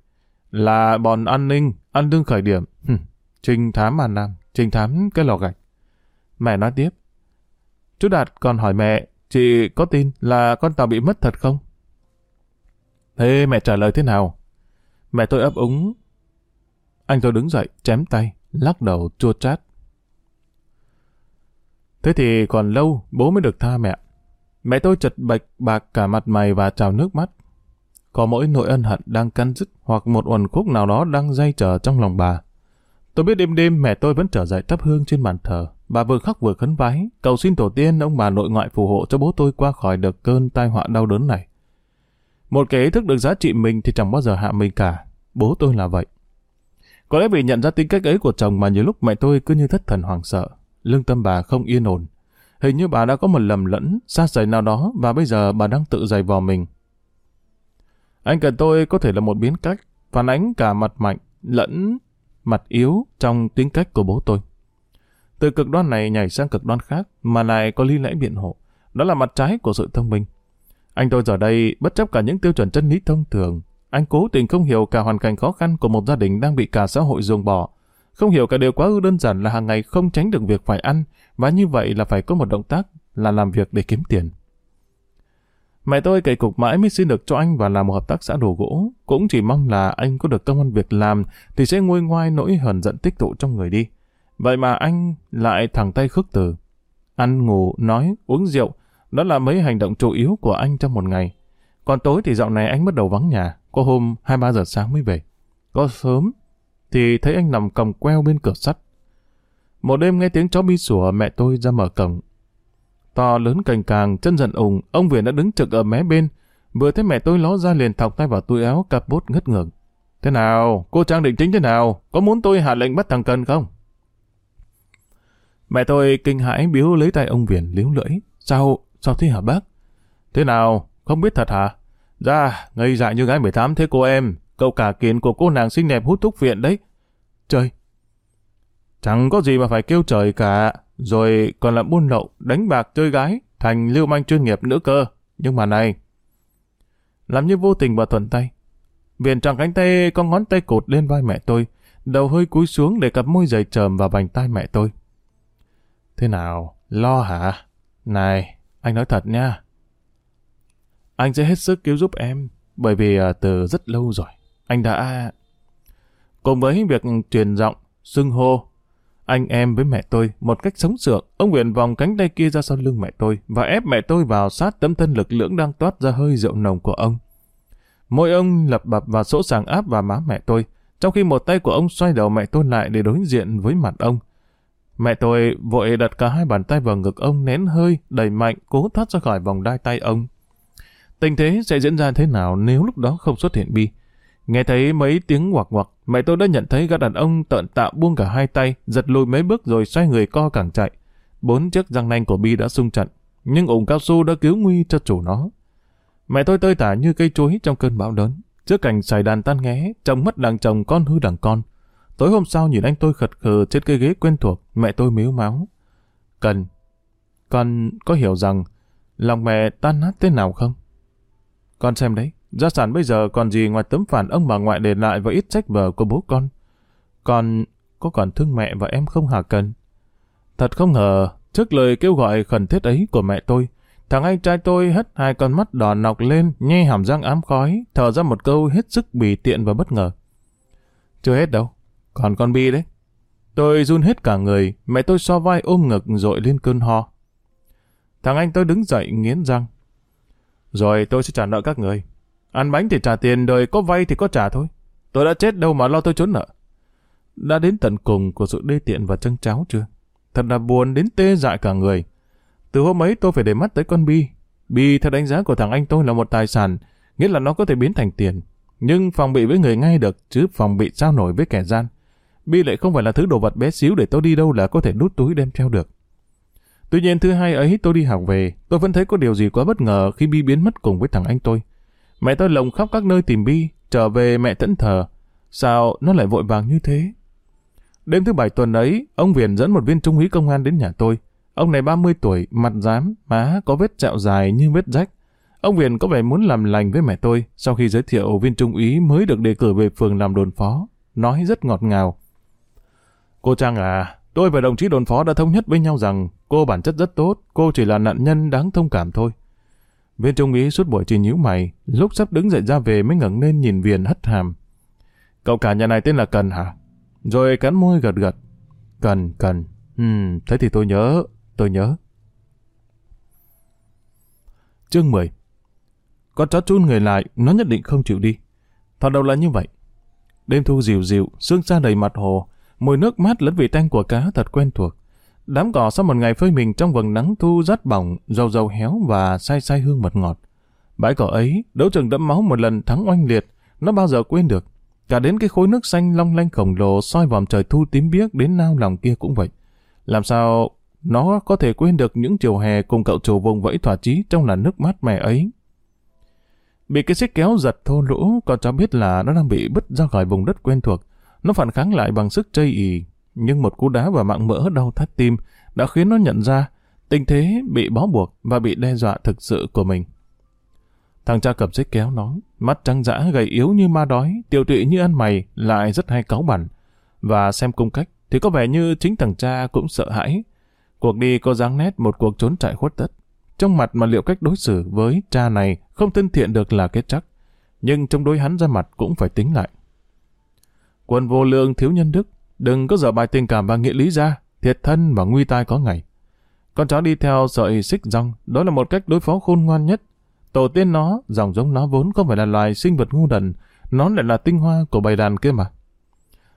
là bọn an ninh, ăn đương khởi điểm. Trinh thám An Nam, trinh thám cái lò gạch. Mẹ nói tiếp. Chú Đạt còn hỏi mẹ, chị có tin là con tàu bị mất thật không? Thế mẹ trả lời thế nào? Mẹ tôi ấp úng. Anh tôi đứng dậy, chém tay, lắc đầu chua chát. Thế thì còn lâu bố mới được tha mẹ. Mẹ tôi chật bạch bạc cả mặt mày và trào nước mắt. Có mỗi nỗi ân hận đang căn dứt hoặc một uẩn khúc nào đó đang dây chờ trong lòng bà. Tôi biết đêm đêm mẹ tôi vẫn trở dậy thắp hương trên bàn thờ. Bà vừa khóc vừa khấn vái, cầu xin tổ tiên ông bà nội ngoại phù hộ cho bố tôi qua khỏi được cơn tai họa đau đớn này. Một kẻ ý thức được giá trị mình thì chẳng bao giờ hạ mình cả. Bố tôi là vậy. Có lẽ vì nhận ra tính cách ấy của chồng mà nhiều lúc mẹ tôi cứ như thất thần hoảng sợ. Lương tâm bà không yên ổn. Hình như bà đã có một lầm lẫn, xa rời nào đó và bây giờ bà đang tự dày vò mình. Anh cần tôi có thể là một biến cách, phản ánh cả mặt mạnh, lẫn mặt yếu trong tính cách của bố tôi. Từ cực đoan này nhảy sang cực đoan khác mà lại có lý lẽ biện hộ. Đó là mặt trái của sự thông minh. Anh tôi giờ đây bất chấp cả những tiêu chuẩn chân lý thông thường. Anh cố tình không hiểu cả hoàn cảnh khó khăn của một gia đình đang bị cả xã hội ruồng bỏ. Không hiểu cả điều quá ư đơn giản là hàng ngày không tránh được việc phải ăn và như vậy là phải có một động tác là làm việc để kiếm tiền. Mẹ tôi cậy cục mãi mới xin được cho anh và làm một hợp tác xã đồ gỗ. Cũng chỉ mong là anh có được công an việc làm thì sẽ nguôi ngoai nỗi hờn giận tích tụ trong người đi. Vậy mà anh lại thẳng tay khước từ. Ăn, ngủ, nói, uống rượu, đó là mấy hành động chủ yếu của anh trong một ngày. Còn tối thì dạo này anh bắt đầu vắng nhà, có hôm 2-3 giờ sáng mới về. Có sớm thì thấy anh nằm còng queo bên cửa sắt. Một đêm nghe tiếng chó bi sủa mẹ tôi ra mở cổng. To lớn cành càng, chân giận ủng, ông viện đã đứng trực ở mé bên. Vừa thấy mẹ tôi ló ra liền thọc tay vào túi áo cặp bốt ngất ngưỡng. Thế nào? Cô Trang định chính thế nào? Có muốn tôi hạ lệnh bắt thằng Cần không? Mẹ tôi kinh hãi biếu lấy tay ông viện liếu lưỡi. Sao? Sao thế hả bác? Thế nào? Không biết thật hả? Ra, ngây dại như gái 18 thế cô em. Cậu cả kiến của cô nàng xinh đẹp hút thuốc viện đấy. Trời! Chẳng có gì mà phải kêu trời cả. Rồi còn là buôn lậu, đánh bạc chơi gái, thành lưu manh chuyên nghiệp nữa cơ. Nhưng mà này... Làm như vô tình và thuận tay. Viện tròn cánh tay con ngón tay cột lên vai mẹ tôi, đầu hơi cúi xuống để cặp môi dày trầm vào vành tay mẹ tôi. Thế nào? Lo hả? Này, anh nói thật nha. Anh sẽ hết sức cứu giúp em, bởi vì à, từ rất lâu rồi, anh đã... Cùng với việc truyền giọng, xưng hô, anh em với mẹ tôi một cách sống sượng, ông nguyện vòng cánh tay kia ra sau lưng mẹ tôi và ép mẹ tôi vào sát tấm thân lực lưỡng đang toát ra hơi rượu nồng của ông. Môi ông lập bập và sỗ sàng áp vào má mẹ tôi, trong khi một tay của ông xoay đầu mẹ tôi lại để đối diện với mặt ông. Mẹ tôi vội đặt cả hai bàn tay vào ngực ông nén hơi, đẩy mạnh, cố thoát ra khỏi vòng đai tay ông. Tình thế sẽ diễn ra thế nào nếu lúc đó không xuất hiện Bi? Nghe thấy mấy tiếng ngoặc ngoặc, mẹ tôi đã nhận thấy gã đàn ông tợn tạo buông cả hai tay, giật lùi mấy bước rồi xoay người co càng chạy. Bốn chiếc răng nanh của Bi đã sung trận, nhưng ủng cao su đã cứu nguy cho chủ nó. Mẹ tôi tơi tả như cây chuối trong cơn bão lớn. Trước cảnh xài đàn tan nghé, chồng mất đằng chồng con hư đằng con. Tối hôm sau nhìn anh tôi khật khờ trên cây ghế quen thuộc, mẹ tôi mếu máu. Cần, con có hiểu rằng lòng mẹ tan nát thế nào không? Con xem đấy, gia sản bây giờ còn gì ngoài tấm phản ông bà ngoại để lại và ít sách vở của bố con. Con có còn thương mẹ và em không hả Cần? Thật không ngờ, trước lời kêu gọi khẩn thiết ấy của mẹ tôi, thằng anh trai tôi hất hai con mắt đỏ nọc lên, nhe hàm răng ám khói, thở ra một câu hết sức bỉ tiện và bất ngờ. Chưa hết đâu, còn con Bi đấy. Tôi run hết cả người, mẹ tôi so vai ôm ngực rồi lên cơn ho. Thằng anh tôi đứng dậy nghiến răng. Rồi tôi sẽ trả nợ các người. Ăn bánh thì trả tiền, đời có vay thì có trả thôi. Tôi đã chết đâu mà lo tôi trốn nợ. Đã đến tận cùng của sự đê tiện và chân cháo chưa? Thật là buồn đến tê dại cả người. Từ hôm ấy tôi phải để mắt tới con Bi. Bi theo đánh giá của thằng anh tôi là một tài sản, nghĩa là nó có thể biến thành tiền. Nhưng phòng bị với người ngay được, chứ phòng bị sao nổi với kẻ gian. Bi lại không phải là thứ đồ vật bé xíu để tôi đi đâu là có thể đút túi đem theo được. Tuy nhiên thứ hai ấy tôi đi học về, tôi vẫn thấy có điều gì quá bất ngờ khi Bi biến mất cùng với thằng anh tôi. Mẹ tôi lồng khóc các nơi tìm Bi, trở về mẹ thẫn thờ. Sao nó lại vội vàng như thế? Đêm thứ bảy tuần ấy, ông Viền dẫn một viên trung úy công an đến nhà tôi. Ông này 30 tuổi, mặt rám, má có vết sẹo dài như vết rách. Ông Viền có vẻ muốn làm lành với mẹ tôi sau khi giới thiệu viên trung úy mới được đề cử về phường làm đồn phó. Nói rất ngọt ngào. Cô Trang à, tôi và đồng chí đồn phó đã thống nhất với nhau rằng cô bản chất rất tốt, cô chỉ là nạn nhân đáng thông cảm thôi. Viên trung ý suốt buổi chỉ nhíu mày, lúc sắp đứng dậy ra về mới ngẩng lên nhìn Viền hất hàm. Cậu cả nhà này tên là Cần hả? Rồi cắn môi gật gật. Cần, cần. Ừ, thế thì tôi nhớ, tôi nhớ. Chương 10 Con chó chun người lại, nó nhất định không chịu đi. Thoạt đầu là như vậy. Đêm thu dịu dịu, sương xa đầy mặt hồ, mùi nước mát lẫn vị tanh của cá thật quen thuộc. Đám cỏ sau một ngày phơi mình trong vầng nắng thu rát bỏng, dầu dầu héo và say say hương mật ngọt. Bãi cỏ ấy, đấu trường đẫm máu một lần thắng oanh liệt, nó bao giờ quên được. Cả đến cái khối nước xanh long lanh khổng lồ soi vòm trời thu tím biếc đến nao lòng kia cũng vậy. Làm sao nó có thể quên được những chiều hè cùng cậu chủ vùng vẫy thỏa chí trong làn nước mát mẻ ấy. Bị cái xích kéo giật thô lỗ, con cháu biết là nó đang bị bứt ra khỏi vùng đất quen thuộc. Nó phản kháng lại bằng sức chây ì, nhưng một cú đá và mạng mỡ đau thắt tim đã khiến nó nhận ra tình thế bị bó buộc và bị đe dọa thực sự của mình. Thằng cha cầm xích kéo nó, mắt trắng dã gầy yếu như ma đói, tiêu tụy như ăn mày, lại rất hay cáu bẩn. Và xem cung cách, thì có vẻ như chính thằng cha cũng sợ hãi. Cuộc đi có dáng nét một cuộc trốn chạy khuất tất. Trong mặt mà liệu cách đối xử với cha này không thân thiện được là kết chắc. Nhưng trong đối hắn ra mặt cũng phải tính lại. Quân vô lượng thiếu nhân đức, đừng có dở bài tình cảm và nghĩa lý ra, thiệt thân và nguy tai có ngày. Con chó đi theo sợi xích rong, đó là một cách đối phó khôn ngoan nhất Tổ tiên nó, dòng giống nó vốn không phải là loài sinh vật ngu đần, nó lại là tinh hoa của bầy đàn kia mà.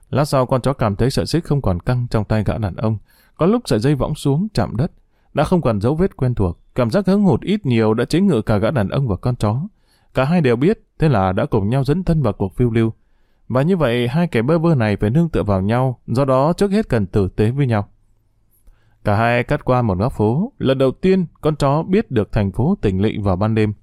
Lát sau con chó cảm thấy sợi xích không còn căng trong tay gã đàn ông. Có lúc sợi dây võng xuống, chạm đất. Đã không còn dấu vết quen thuộc. Cảm giác hứng hụt ít nhiều đã chế ngự cả gã đàn ông và con chó. Cả hai đều biết, thế là đã cùng nhau dẫn thân vào cuộc phiêu lưu. Và như vậy, hai kẻ bơ vơ này phải nương tựa vào nhau, do đó trước hết cần tử tế với nhau. Cả hai cắt qua một góc phố. Lần đầu tiên, con chó biết được thành phố tỉnh lỵ vào ban đêm.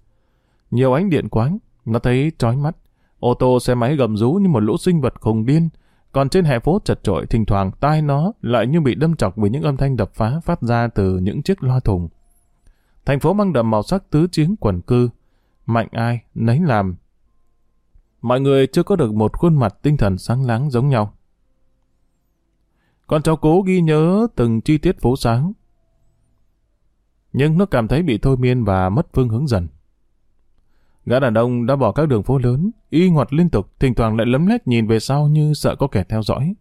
Nhiều ánh điện quáng, nó thấy trói mắt. Ô tô xe máy gầm rú như một lũ sinh vật khùng điên. Còn trên hè phố chật trội thỉnh thoảng tai nó lại như bị đâm chọc bởi những âm thanh đập phá phát ra từ những chiếc loa thùng. Thành phố mang đậm màu sắc tứ chiến quần cư. Mạnh ai, nấy làm. Mọi người chưa có được một khuôn mặt tinh thần sáng láng giống nhau. Con cháu cố ghi nhớ từng chi tiết phố sáng. Nhưng nó cảm thấy bị thôi miên và mất phương hướng dần. Gã đàn ông đã bỏ các đường phố lớn, y ngoặt liên tục, thỉnh thoảng lại lấm lét nhìn về sau như sợ có kẻ theo dõi.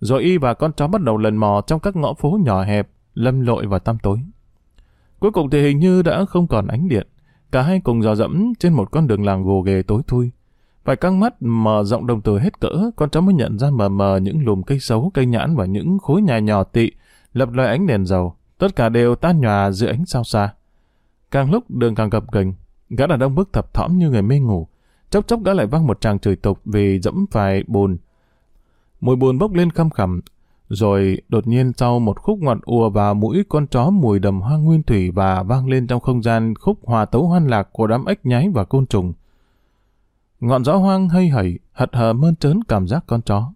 Rồi y và con chó bắt đầu lần mò trong các ngõ phố nhỏ hẹp, lâm lội và tăm tối. Cuối cùng thì hình như đã không còn ánh điện. Cả hai cùng dò dẫm trên một con đường làng gồ ghề tối thui. Phải căng mắt mở rộng đồng tử hết cỡ, con chó mới nhận ra mờ mờ những lùm cây xấu, cây nhãn và những khối nhà nhỏ tị, lập loài ánh đèn dầu. Tất cả đều tan nhòa dưới ánh sao xa. Càng lúc đường càng gập ghềnh, Gã đàn ông bước thập thõm như người mê ngủ. Chốc chốc gã lại văng một tràng chửi tục vì dẫm phải bùn. Mùi bùn bốc lên khăm khẳm, Rồi đột nhiên sau một khúc ngoặt ùa vào mũi con chó mùi đầm hoa nguyên thủy và vang lên trong không gian khúc hòa tấu hoan lạc của đám ếch nhái và côn trùng. Ngọn gió hoang hay hẩy, hật hờ mơn trớn cảm giác con chó.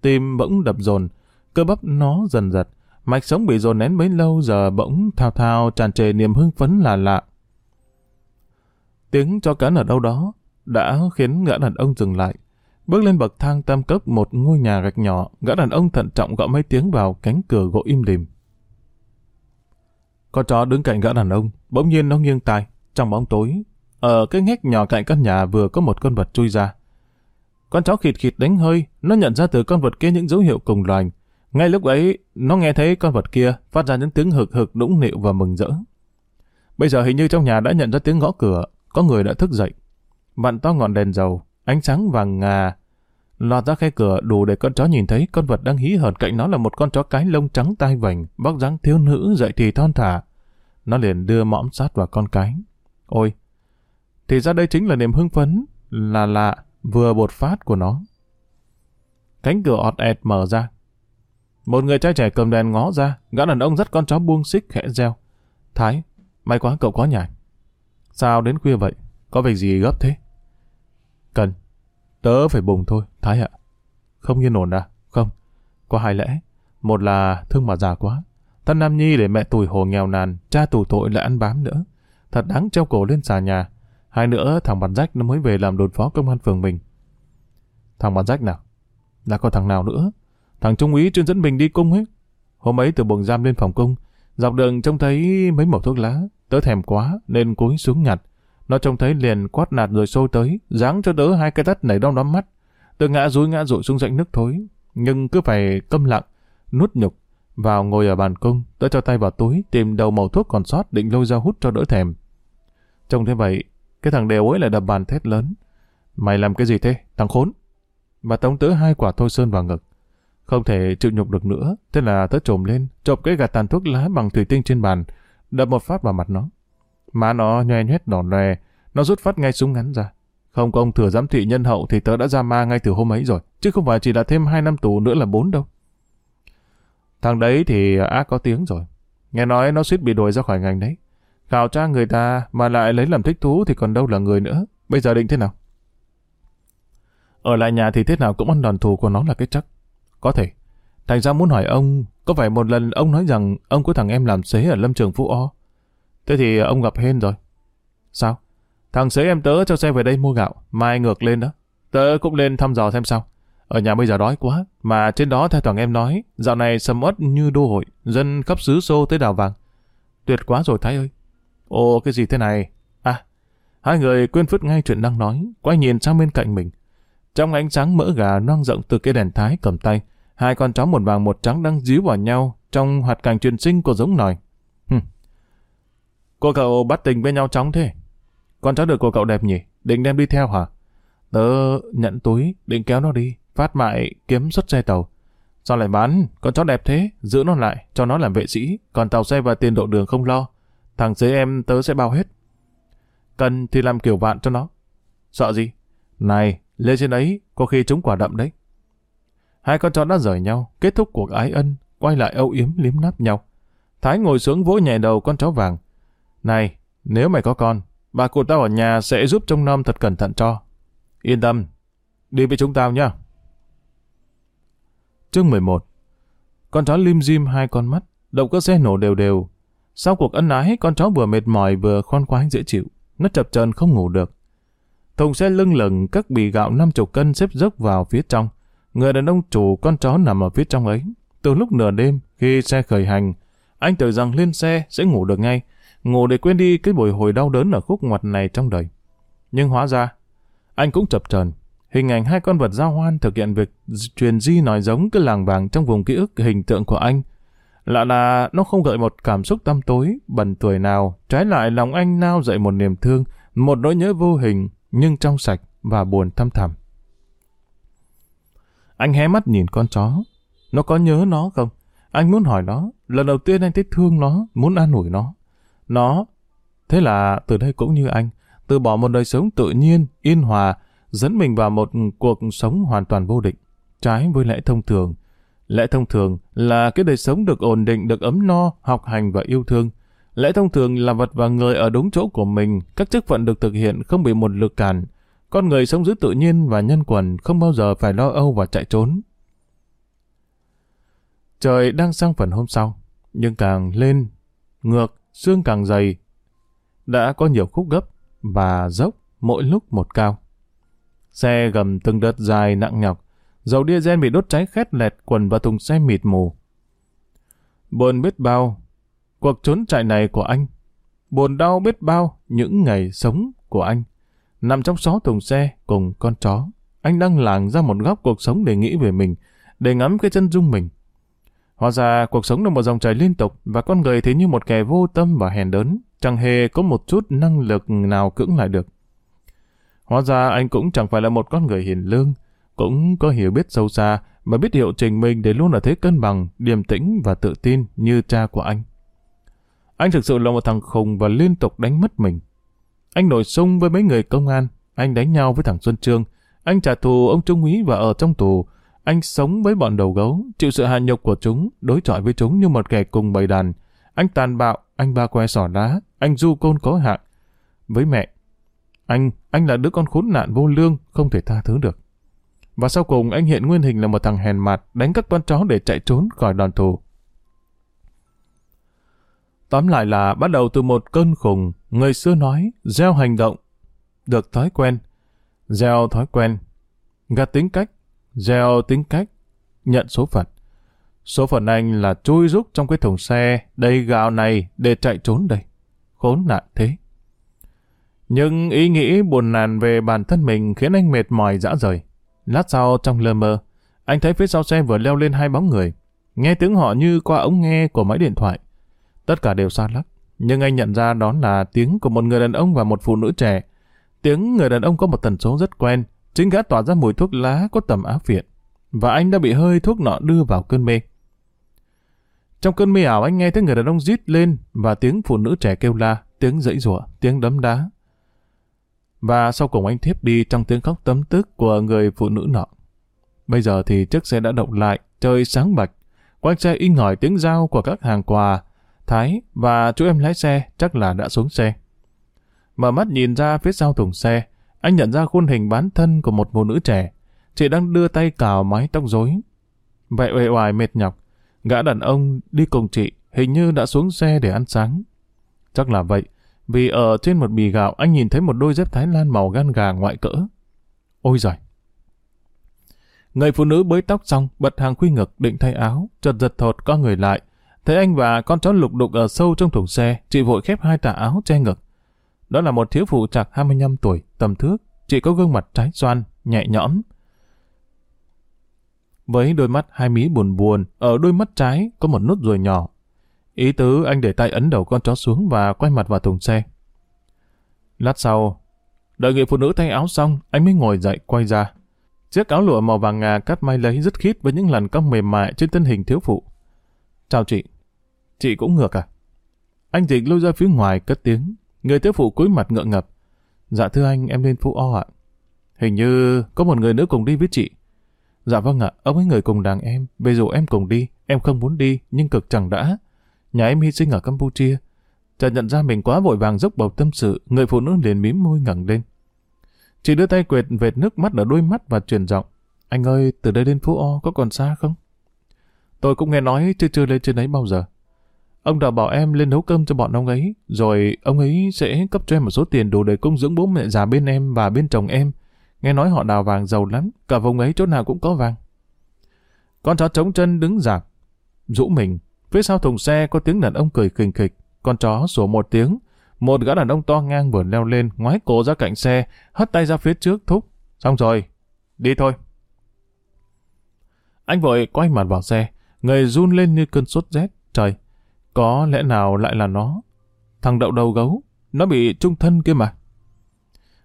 Tim bỗng đập dồn, cơ bắp nó dần giật, mạch sống bị dồn nén bấy lâu giờ bỗng thao thao tràn trề niềm hưng phấn là lạ. Tiếng cho cắn ở đâu đó đã khiến gã đàn ông dừng lại. Bước lên bậc thang tam cấp một ngôi nhà gạch nhỏ, gã đàn ông thận trọng gõ mấy tiếng vào cánh cửa gỗ im lìm. Con chó đứng cạnh gã đàn ông, bỗng nhiên nó nghiêng tai, trong bóng tối. Ở cái ngách nhỏ cạnh căn nhà vừa có một con vật chui ra. Con chó khịt khịt đánh hơi, nó nhận ra từ con vật kia những dấu hiệu cùng loài. Ngay lúc ấy, nó nghe thấy con vật kia phát ra những tiếng hực hực đũng nịu và mừng rỡ. Bây giờ hình như trong nhà đã nhận ra tiếng gõ cửa, có người đã thức dậy. Vặn to ngọn đèn dầu, ánh sáng vàng ngà lọt ra khe cửa đủ để con chó nhìn thấy con vật đang hí hởn cạnh nó là một con chó cái lông trắng tai vành, bóc dáng thiếu nữ dậy thì thon thả. Nó liền đưa mõm sát vào con cái. Ôi, thì ra đây chính là niềm hưng phấn, là lạ, vừa bột phát của nó. Cánh cửa ọt ẹt mở ra. Một người trai trẻ cầm đèn ngó ra, gã đàn ông dắt con chó buông xích khẽ reo. Thái, may quá cậu có nhảy. Sao đến khuya vậy? Có việc gì gấp thế? Cần. Tớ phải bùng thôi, Thái ạ. Không yên ổn à? Không. Có hai lẽ. Một là thương mà già quá. Thân Nam Nhi để mẹ tuổi hồ nghèo nàn, cha tù tội lại ăn bám nữa. Thật đáng treo cổ lên xà nhà. Hai nữa thằng bản rách nó mới về làm đồn phó công an phường mình. Thằng bản rách nào? Là có thằng nào nữa? Thằng trung úy chuyên dẫn mình đi cung ấy. Hôm ấy từ buồng giam lên phòng cung, dọc đường trông thấy mấy mẩu thuốc lá, tớ thèm quá nên cúi xuống nhặt. Nó trông thấy liền quát nạt rồi xô tới, giáng cho đỡ hai cái tắt nảy đong đóm mắt. Tớ ngã rúi ngã rụi xuống rãnh nước thối, nhưng cứ phải câm lặng, nuốt nhục. Vào ngồi ở bàn cung, tớ cho tay vào túi, tìm đầu màu thuốc còn sót định lôi ra hút cho đỡ thèm. Trông thế vậy, cái thằng đều ấy lại đập bàn thét lớn. Mày làm cái gì thế, thằng khốn? Và tống tớ hai quả thôi sơn vào ngực. Không thể chịu nhục được nữa, thế là tớ trồm lên, chộp cái gạt tàn thuốc lá bằng thủy tinh trên bàn, đập một phát vào mặt nó. Má nó nhoe nhoét đỏ lòe, nó rút phát ngay súng ngắn ra. Không có ông thừa giám thị nhân hậu thì tớ đã ra ma ngay từ hôm ấy rồi, chứ không phải chỉ là thêm hai năm tù nữa là bốn đâu. Thằng đấy thì ác có tiếng rồi. Nghe nói nó suýt bị đuổi ra khỏi ngành đấy. Khảo tra người ta mà lại lấy làm thích thú thì còn đâu là người nữa. Bây giờ định thế nào? Ở lại nhà thì thế nào cũng ăn đòn thù của nó là cái chắc. Có thể. Thành ra muốn hỏi ông, có phải một lần ông nói rằng ông có thằng em làm xế ở lâm trường Phú O? Thế thì ông gặp hên rồi. Sao? Thằng xế em tớ cho xe về đây mua gạo, mai ngược lên đó. Tớ cũng lên thăm dò xem sao. Ở nhà bây giờ đói quá, mà trên đó theo toàn em nói, dạo này sầm uất như đô hội, dân khắp xứ xô tới đào vàng. Tuyệt quá rồi Thái ơi. Ồ, cái gì thế này? À, hai người quên phứt ngay chuyện đang nói, quay nhìn sang bên cạnh mình. Trong ánh sáng mỡ gà noang rộng từ cái đèn thái cầm tay, hai con chó một vàng một trắng đang díu vào nhau trong hoạt cảnh truyền sinh của giống nòi. Hừm. Cô cậu bắt tình với nhau chóng thế. Con chó được của cậu đẹp nhỉ? Định đem đi theo hả? Tớ nhận túi, định kéo nó đi, phát mại kiếm xuất xe tàu. Sao lại bán? Con chó đẹp thế, giữ nó lại, cho nó làm vệ sĩ, còn tàu xe và tiền độ đường không lo. Thằng dưới em tớ sẽ bao hết. Cần thì làm kiểu vạn cho nó. Sợ gì? Này, lên trên ấy, có khi chúng quả đậm đấy. Hai con chó đã rời nhau, kết thúc cuộc ái ân, quay lại âu yếm liếm nắp nhau. Thái ngồi xuống vỗ nhẹ đầu con chó vàng. Này, nếu mày có con, bà cụ tao ở nhà sẽ giúp trông nom thật cẩn thận cho. Yên tâm, đi với chúng tao nhá. Chương 11 Con chó lim dim hai con mắt, động cơ xe nổ đều đều. Sau cuộc ân ái, con chó vừa mệt mỏi vừa khoan khoái dễ chịu. Nó chập chờn không ngủ được. Thùng xe lưng lửng các bì gạo 50 cân xếp dốc vào phía trong. Người đàn ông chủ con chó nằm ở phía trong ấy. Từ lúc nửa đêm, khi xe khởi hành, anh tưởng rằng lên xe sẽ ngủ được ngay. Ngủ để quên đi cái bồi hồi đau đớn ở khúc ngoặt này trong đời. Nhưng hóa ra, anh cũng chập chờn Hình ảnh hai con vật giao hoan thực hiện việc truyền di nói giống cái làng vàng trong vùng ký ức hình tượng của anh. Lạ là nó không gợi một cảm xúc tăm tối, bần tuổi nào, trái lại lòng anh nao dậy một niềm thương, một nỗi nhớ vô hình, nhưng trong sạch và buồn thâm thẳm. Anh hé mắt nhìn con chó. Nó có nhớ nó không? Anh muốn hỏi nó. Lần đầu tiên anh thấy thương nó, muốn an ủi nó. Nó... Thế là từ đây cũng như anh, từ bỏ một đời sống tự nhiên, yên hòa, dẫn mình vào một cuộc sống hoàn toàn vô định, trái với lẽ thông thường. Lẽ thông thường là cái đời sống được ổn định, được ấm no, học hành và yêu thương. Lẽ thông thường là vật và người ở đúng chỗ của mình, các chức phận được thực hiện không bị một lực cản. Con người sống giữ tự nhiên và nhân quần không bao giờ phải lo âu và chạy trốn. Trời đang sang phần hôm sau, nhưng càng lên, ngược, xương càng dày. Đã có nhiều khúc gấp và dốc, mỗi lúc một cao. Xe gầm từng đợt dài nặng nhọc, dầu diesel bị đốt cháy khét lẹt quần và thùng xe mịt mù. Buồn biết bao, cuộc trốn chạy này của anh. Buồn đau biết bao những ngày sống của anh. Nằm trong xó thùng xe cùng con chó, anh đang lảng ra một góc cuộc sống để nghĩ về mình, để ngắm cái chân dung mình. Hóa ra cuộc sống là một dòng chảy liên tục và con người thì như một kẻ vô tâm và hèn đớn, chẳng hề có một chút năng lực nào cưỡng lại được. Hóa ra anh cũng chẳng phải là một con người hiền lương, cũng có hiểu biết sâu xa mà biết hiệu trình mình để luôn ở thế cân bằng, điềm tĩnh và tự tin như cha của anh. Anh thực sự là một thằng khùng và liên tục đánh mất mình. Anh nổi sung với mấy người công an, anh đánh nhau với thằng Xuân Trương, anh trả thù ông Trung úy và ở trong tù, anh sống với bọn đầu gấu, chịu sự hạ nhục của chúng, đối chọi với chúng như một kẻ cùng bầy đàn. Anh tàn bạo, anh ba que sỏ đá, anh du côn có hạng. Với mẹ, anh, anh là đứa con khốn nạn vô lương, không thể tha thứ được. Và sau cùng anh hiện nguyên hình là một thằng hèn mặt, đánh các con chó để chạy trốn khỏi đòn thù. Tóm lại là bắt đầu từ một cơn khùng, người xưa nói, gieo hành động, được thói quen, gieo thói quen, gạt tính cách, gieo tính cách, nhận số phận. Số phận anh là chui rúc trong cái thùng xe đầy gạo này để chạy trốn đây. Khốn nạn thế. Nhưng ý nghĩ buồn nàn về bản thân mình khiến anh mệt mỏi dã rời. Lát sau trong lơ mơ, anh thấy phía sau xe vừa leo lên hai bóng người. Nghe tiếng họ như qua ống nghe của máy điện thoại. Tất cả đều xa lắc. Nhưng anh nhận ra đó là tiếng của một người đàn ông và một phụ nữ trẻ. Tiếng người đàn ông có một tần số rất quen. Chính gã tỏa ra mùi thuốc lá có tầm áo phiện. Và anh đã bị hơi thuốc nọ đưa vào cơn mê. Trong cơn mê ảo anh nghe thấy người đàn ông rít lên và tiếng phụ nữ trẻ kêu la, tiếng dãy rủa, tiếng đấm đá. Và sau cùng anh thiếp đi trong tiếng khóc tấm tức của người phụ nữ nọ. Bây giờ thì chiếc xe đã động lại, trời sáng bạch. Quanh xe in hỏi tiếng giao của các hàng quà. Thái và chú em lái xe chắc là đã xuống xe. Mở mắt nhìn ra phía sau thùng xe, anh nhận ra khuôn hình bán thân của một phụ nữ trẻ. Chị đang đưa tay cào mái tóc rối. Vậy uể oải mệt nhọc, gã đàn ông đi cùng chị hình như đã xuống xe để ăn sáng. Chắc là vậy, vì ở trên một bì gạo anh nhìn thấy một đôi dép Thái Lan màu gan gà ngoại cỡ. Ôi giời! Người phụ nữ bới tóc xong, bật hàng khuy ngực định thay áo, chợt giật thột có người lại. Thấy anh và con chó lục đục ở sâu trong thùng xe, chị vội khép hai tà áo che ngực. Đó là một thiếu phụ chạc 25 tuổi, tầm thước, chị có gương mặt trái xoan, nhẹ nhõm. Với đôi mắt hai mí buồn buồn, ở đôi mắt trái có một nốt ruồi nhỏ, Ý tứ anh để tay ấn đầu con chó xuống và quay mặt vào thùng xe. Lát sau, đợi người phụ nữ thay áo xong, anh mới ngồi dậy quay ra. Chiếc áo lụa màu vàng ngà cắt may lấy rất khít với những làn cong mềm mại trên thân hình thiếu phụ. Chào chị. Chị cũng ngược à? Anh dịch lôi ra phía ngoài cất tiếng. Người thiếu phụ cúi mặt ngượng ngập. Dạ thưa anh, em lên Phú O ạ. Hình như có một người nữa cùng đi với chị. Dạ vâng ạ, ông ấy người cùng đàn em. Bây giờ em cùng đi, em không muốn đi, nhưng cực chẳng đã. Nhà em hy sinh ở Campuchia. Chợt nhận ra mình quá vội vàng dốc bầu tâm sự, người phụ nữ liền mím môi ngẩng lên. Chị đưa tay quệt vệt nước mắt ở đôi mắt và truyền giọng. Anh ơi, từ đây đến Phú O có còn xa không? Tôi cũng nghe nói chưa chưa lên trên ấy bao giờ. Ông đã bảo em lên nấu cơm cho bọn ông ấy, rồi ông ấy sẽ cấp cho em một số tiền đủ để cung dưỡng bố mẹ già bên em và bên chồng em. Nghe nói họ đào vàng giàu lắm, cả vùng ấy chỗ nào cũng có vàng. Con chó trống chân đứng giạc, rũ mình, Phía sau thùng xe có tiếng đàn ông cười khình khịch, con chó sủa một tiếng. Một gã đàn ông to ngang vừa leo lên, ngoái cổ ra cạnh xe, hất tay ra phía trước thúc. Xong rồi, đi thôi. Anh vội quay mặt vào xe, người run lên như cơn sốt rét. Trời, có lẽ nào lại là nó? Thằng đậu đầu gấu, nó bị trung thân kia mà.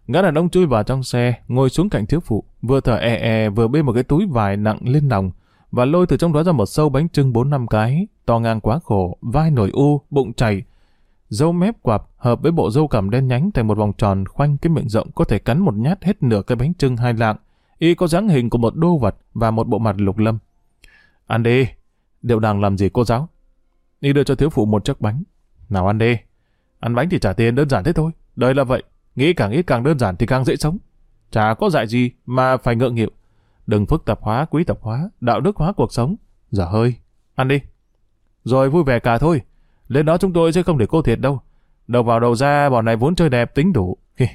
Gã đàn ông chui vào trong xe, ngồi xuống cạnh thiếu phụ, vừa thở e e vừa bê một cái túi vải nặng lên lòng, và lôi từ trong đó ra một sâu bánh trưng bốn năm cái, to ngang quá khổ, vai nổi u, bụng chảy. Dâu mép quặp hợp với bộ dâu cằm đen nhánh thành một vòng tròn khoanh cái miệng rộng có thể cắn một nhát hết nửa cái bánh trưng hai lạng. Y có dáng hình của một đô vật và một bộ mặt lục lâm. Ăn đi. Điệu đàng làm gì cô giáo? y đưa cho thiếu phụ một chiếc bánh. Nào ăn đi. Ăn bánh thì trả tiền đơn giản thế thôi. Đời là vậy. Nghĩ càng ít càng đơn giản thì càng dễ sống. Chả có dạy gì mà phải ngượng nghịu. Đừng phức tạp hóa, quý tạp hóa, đạo đức hóa cuộc sống. Giờ hơi. Ăn đi. Rồi vui vẻ cả thôi. Lên đó chúng tôi sẽ không để cô thiệt đâu. Đầu vào đầu ra bọn này vốn chơi đẹp tính đủ. Kì.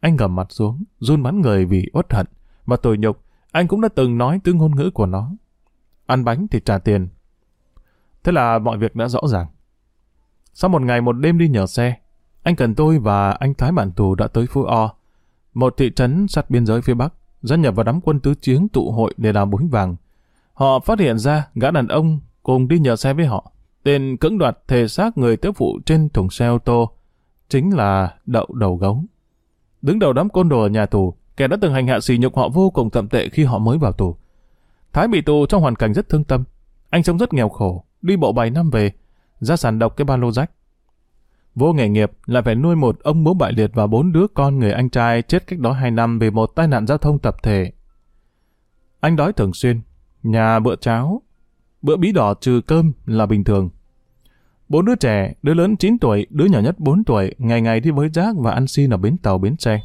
Anh gầm mặt xuống, run bắn người vì uất hận. Và tội nhục, anh cũng đã từng nói từ ngôn ngữ của nó. Ăn bánh thì trả tiền. Thế là mọi việc đã rõ ràng. Sau một ngày một đêm đi nhờ xe, anh Cần tôi và anh Thái Bản Tù đã tới Phú O, một thị trấn sát biên giới phía Bắc, gia nhập vào đám quân tứ chiến tụ hội để làm búi vàng. Họ phát hiện ra gã đàn ông cùng đi nhờ xe với họ. Tên cưỡng đoạt thể xác người tiếp phụ trên thùng xe ô tô, chính là Đậu Đầu Gấu. Đứng đầu đám côn đồ ở nhà tù, kẻ đã từng hành hạ sỉ nhục họ vô cùng tậm tệ khi họ mới vào tù. Thái bị tù trong hoàn cảnh rất thương tâm. Anh sống rất nghèo khổ, đi bộ 7 năm về, ra sàn độc cái ba lô rách. Vô nghề nghiệp lại phải nuôi một ông bố bại liệt và bốn đứa con người anh trai chết cách đó hai năm vì một tai nạn giao thông tập thể. Anh đói thường xuyên, nhà bữa cháo, bữa bí đỏ trừ cơm là bình thường. Bốn đứa trẻ, đứa lớn 9 tuổi, đứa nhỏ nhất 4 tuổi, ngày ngày đi với rác và ăn xin ở bến tàu bến xe.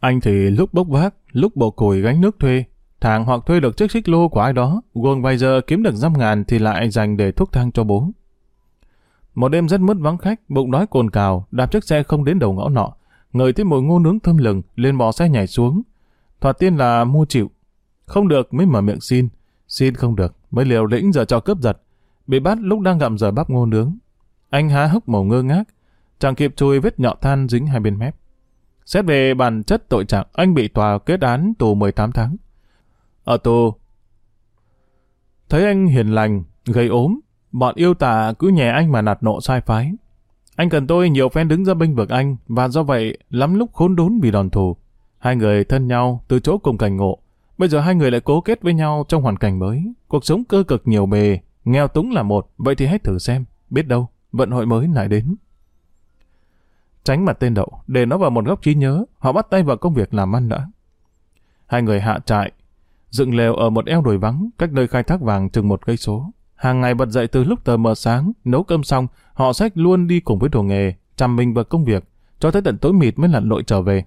Anh thì lúc bốc vác, lúc bổ củi gánh nước thuê, thàng hoặc thuê được chiếc xích lô của ai đó, gồm vài giờ kiếm được dăm ngàn thì lại dành để thuốc thang cho bố. Một đêm rất mất vắng khách, bụng đói cồn cào, đạp chiếc xe không đến đầu ngõ nọ, ngửi thấy mùi ngô nướng thơm lừng, lên bò xe nhảy xuống. Thoạt tiên là mua chịu, không được mới mở miệng xin, xin không được, mới liều lĩnh giờ cho cướp giật, bị bắt lúc đang gặm giờ bắp ngô nướng. Anh há hốc mồm ngơ ngác, chẳng kịp chui vết nhọ than dính hai bên mép. Xét về bản chất tội trạng, anh bị tòa kết án tù 18 tháng. Ở tù, thấy anh hiền lành, gây ốm, bọn yêu tà cứ nhè anh mà nạt nộ sai phái. Anh cần tôi nhiều phen đứng ra bênh vực anh, và do vậy lắm lúc khốn đốn vì đòn thù. Hai người thân nhau từ chỗ cùng cảnh ngộ. Bây giờ hai người lại cố kết với nhau trong hoàn cảnh mới. Cuộc sống cơ cực nhiều bề, nghèo túng là một, vậy thì hãy thử xem, biết đâu, vận hội mới lại đến. Tránh mặt tên đậu, để nó vào một góc trí nhớ, họ bắt tay vào công việc làm ăn đã. Hai người hạ trại, dựng lều ở một eo đồi vắng, cách nơi khai thác vàng chừng một cây số. Hàng ngày bật dậy từ lúc tờ mờ sáng, nấu cơm xong, họ sách luôn đi cùng với đồ nghề, chăm mình vào công việc, cho tới tận tối mịt mới lặn lội trở về.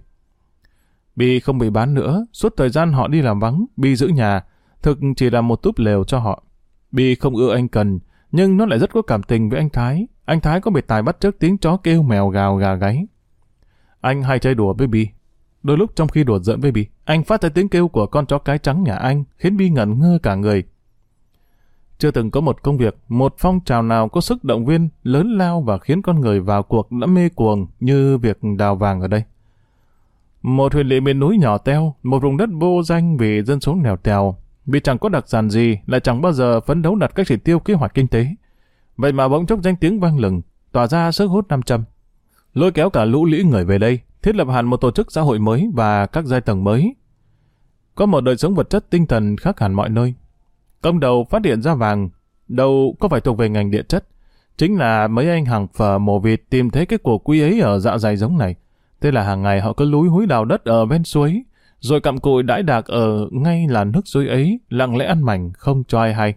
Bi không bị bán nữa, suốt thời gian họ đi làm vắng, Bi giữ nhà, thực chỉ là một túp lều cho họ. Bi không ưa anh Cần, nhưng nó lại rất có cảm tình với anh Thái. Anh Thái có biệt tài bắt chước tiếng chó kêu mèo gào gà gáy. Anh hay chơi đùa với Bi. Đôi lúc trong khi đùa giỡn với Bi, anh phát ra tiếng kêu của con chó cái trắng nhà anh, khiến Bi ngẩn ngơ cả người. Chưa từng có một công việc, một phong trào nào có sức động viên lớn lao và khiến con người vào cuộc đã mê cuồng như việc đào vàng ở đây. Một huyện lỵ miền núi nhỏ teo, một vùng đất vô danh vì dân số nghèo tèo, vì chẳng có đặc sản gì, lại chẳng bao giờ phấn đấu đặt các chỉ tiêu kế hoạch kinh tế. Vậy mà bỗng chốc danh tiếng vang lừng, tỏa ra sức hút 500. Lôi kéo cả lũ lĩ người về đây, thiết lập hẳn một tổ chức xã hội mới và các giai tầng mới. Có một đời sống vật chất tinh thần khác hẳn mọi nơi, Ông đầu phát hiện ra vàng, đâu có phải thuộc về ngành địa chất. Chính là mấy anh hàng phở mổ vịt tìm thấy cái cổ quý ấy ở dạ dày giống này. Thế là hàng ngày họ cứ lúi húi đào đất ở ven suối, rồi cặm cụi đãi đạc ở ngay là nước suối ấy, lặng lẽ ăn mảnh, không cho ai hay.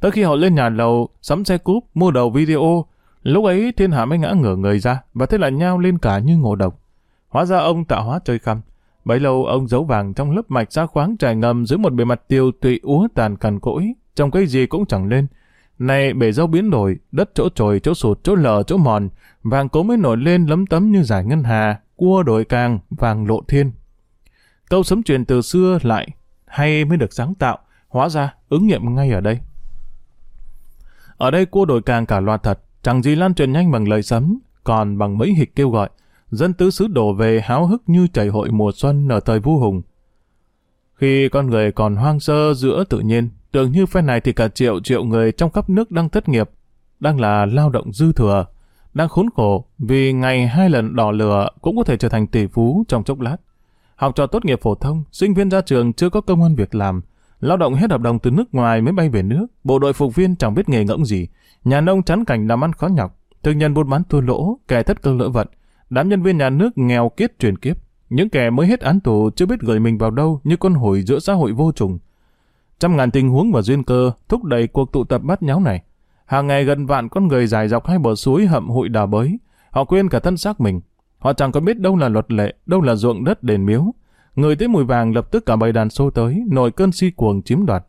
Tới khi họ lên nhà lầu, sắm xe cúp, mua đầu video, lúc ấy thiên hạ mới ngã ngửa người ra, và thế là nhau lên cả như ngộ độc. Hóa ra ông tạo hóa chơi khăm, Bấy lâu ông giấu vàng trong lớp mạch ra khoáng trải ngầm dưới một bề mặt tiêu tụy úa tàn cằn cỗi, trong cái gì cũng chẳng lên. Này bể dâu biến đổi, đất chỗ trồi, chỗ sụt, chỗ lở, chỗ mòn, vàng cố mới nổi lên lấm tấm như giải ngân hà, cua đổi càng, vàng lộ thiên. Câu sấm truyền từ xưa lại, hay mới được sáng tạo, hóa ra ứng nghiệm ngay ở đây. Ở đây cua đổi càng cả loạt thật, chẳng gì lan truyền nhanh bằng lời sấm, còn bằng mấy hịch kêu gọi dân tứ xứ đổ về háo hức như chảy hội mùa xuân ở thời vu hùng. Khi con người còn hoang sơ giữa tự nhiên, tưởng như phe này thì cả triệu triệu người trong khắp nước đang thất nghiệp, đang là lao động dư thừa, đang khốn khổ vì ngày hai lần đỏ lửa cũng có thể trở thành tỷ phú trong chốc lát. Học trò tốt nghiệp phổ thông, sinh viên ra trường chưa có công an việc làm, lao động hết hợp đồng từ nước ngoài mới bay về nước, bộ đội phục viên chẳng biết nghề ngỗng gì, nhà nông chán cảnh làm ăn khó nhọc, thương nhân buôn bán thua lỗ, kẻ thất cơ lỡ vận, đám nhân viên nhà nước nghèo kiết truyền kiếp, những kẻ mới hết án tù chưa biết gửi mình vào đâu như con hủi giữa xã hội vô trùng. Trăm ngàn tình huống và duyên cơ thúc đẩy cuộc tụ tập bắt nháo này. Hàng ngày gần vạn con người dài dọc hai bờ suối hậm hụi đào bới. Họ quên cả thân xác mình. Họ chẳng có biết đâu là luật lệ, đâu là ruộng đất đền miếu. Người tới mùi vàng lập tức cả bầy đàn xô tới, nổi cơn si cuồng chiếm đoạt.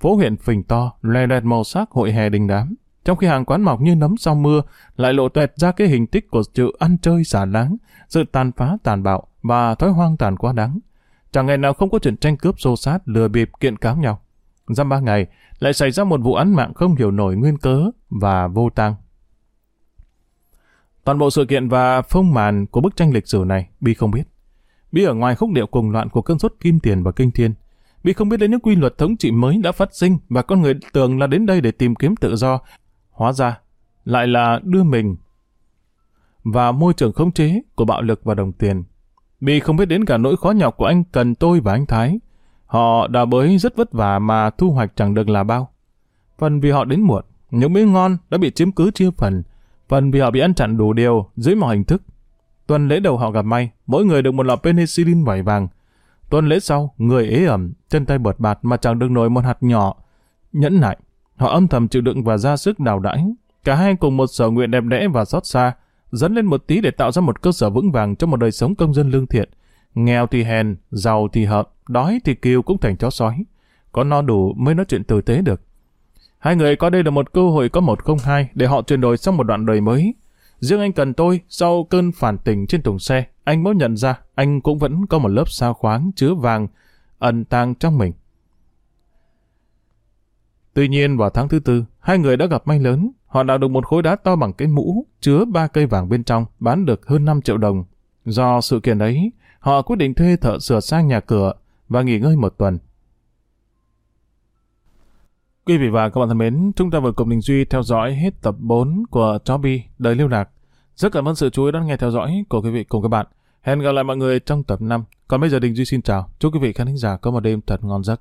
Phố huyện phình to, le lẹt màu sắc hội hè đình đám. Trong khi hàng quán mọc như nấm sau mưa, lại lộ tuẹt ra cái hình tích của sự ăn chơi xả láng, sự tàn phá tàn bạo và thói hoang tàn quá đáng. Chẳng ngày nào không có chuyện tranh cướp xô sát, lừa bịp kiện cáo nhau. Dăm ba ngày, lại xảy ra một vụ án mạng không hiểu nổi nguyên cớ và vô tang. Toàn bộ sự kiện và phong màn của bức tranh lịch sử này, Bi không biết. Bi ở ngoài khúc điệu cùng loạn của cơn sốt kim tiền và kinh thiên. Bi không biết đến những quy luật thống trị mới đã phát sinh và con người tưởng là đến đây để tìm kiếm tự do. Hóa ra, lại là đưa mình và môi trường khống chế của bạo lực và đồng tiền. vì không biết đến cả nỗi khó nhọc của anh Cần tôi và anh Thái. Họ đã bới rất vất vả mà thu hoạch chẳng được là bao. Phần vì họ đến muộn, những miếng ngon đã bị chiếm cứ chia phần, phần vì họ bị ăn chặn đủ điều dưới mọi hình thức. Tuần lễ đầu họ gặp may, mỗi người được một lọ penicillin vải vàng. Tuần lễ sau, người ế ẩm, chân tay bợt bạt mà chẳng được nổi một hạt nhỏ. Nhẫn nại, họ âm thầm chịu đựng và ra sức đào đãi. Cả hai cùng một sở nguyện đẹp đẽ và xót xa, dẫn lên một tí để tạo ra một cơ sở vững vàng cho một đời sống công dân lương thiện. Nghèo thì hèn, giàu thì hợm, đói thì kiêu cũng thành chó sói. Có no đủ mới nói chuyện tử tế được. Hai người có đây là một cơ hội có một không hai để họ chuyển đổi sang một đoạn đời mới. Riêng anh cần tôi, sau cơn phản tình trên thùng xe, anh mới nhận ra anh cũng vẫn có một lớp sao khoáng chứa vàng ẩn tàng trong mình. Tuy nhiên vào tháng thứ tư, hai người đã gặp may lớn. Họ đào được một khối đá to bằng cái mũ, chứa ba cây vàng bên trong, bán được hơn 5 triệu đồng. Do sự kiện ấy, họ quyết định thuê thợ sửa sang nhà cửa và nghỉ ngơi một tuần. Quý vị và các bạn thân mến, chúng ta vừa cùng Đình Duy theo dõi hết tập 4 của Chó Bi, Đời Lưu Lạc. Rất cảm ơn sự chú ý đón nghe theo dõi của quý vị cùng các bạn. Hẹn gặp lại mọi người trong tập 5. Còn bây giờ Đình Duy xin chào. Chúc quý vị khán thính giả có một đêm thật ngon giấc.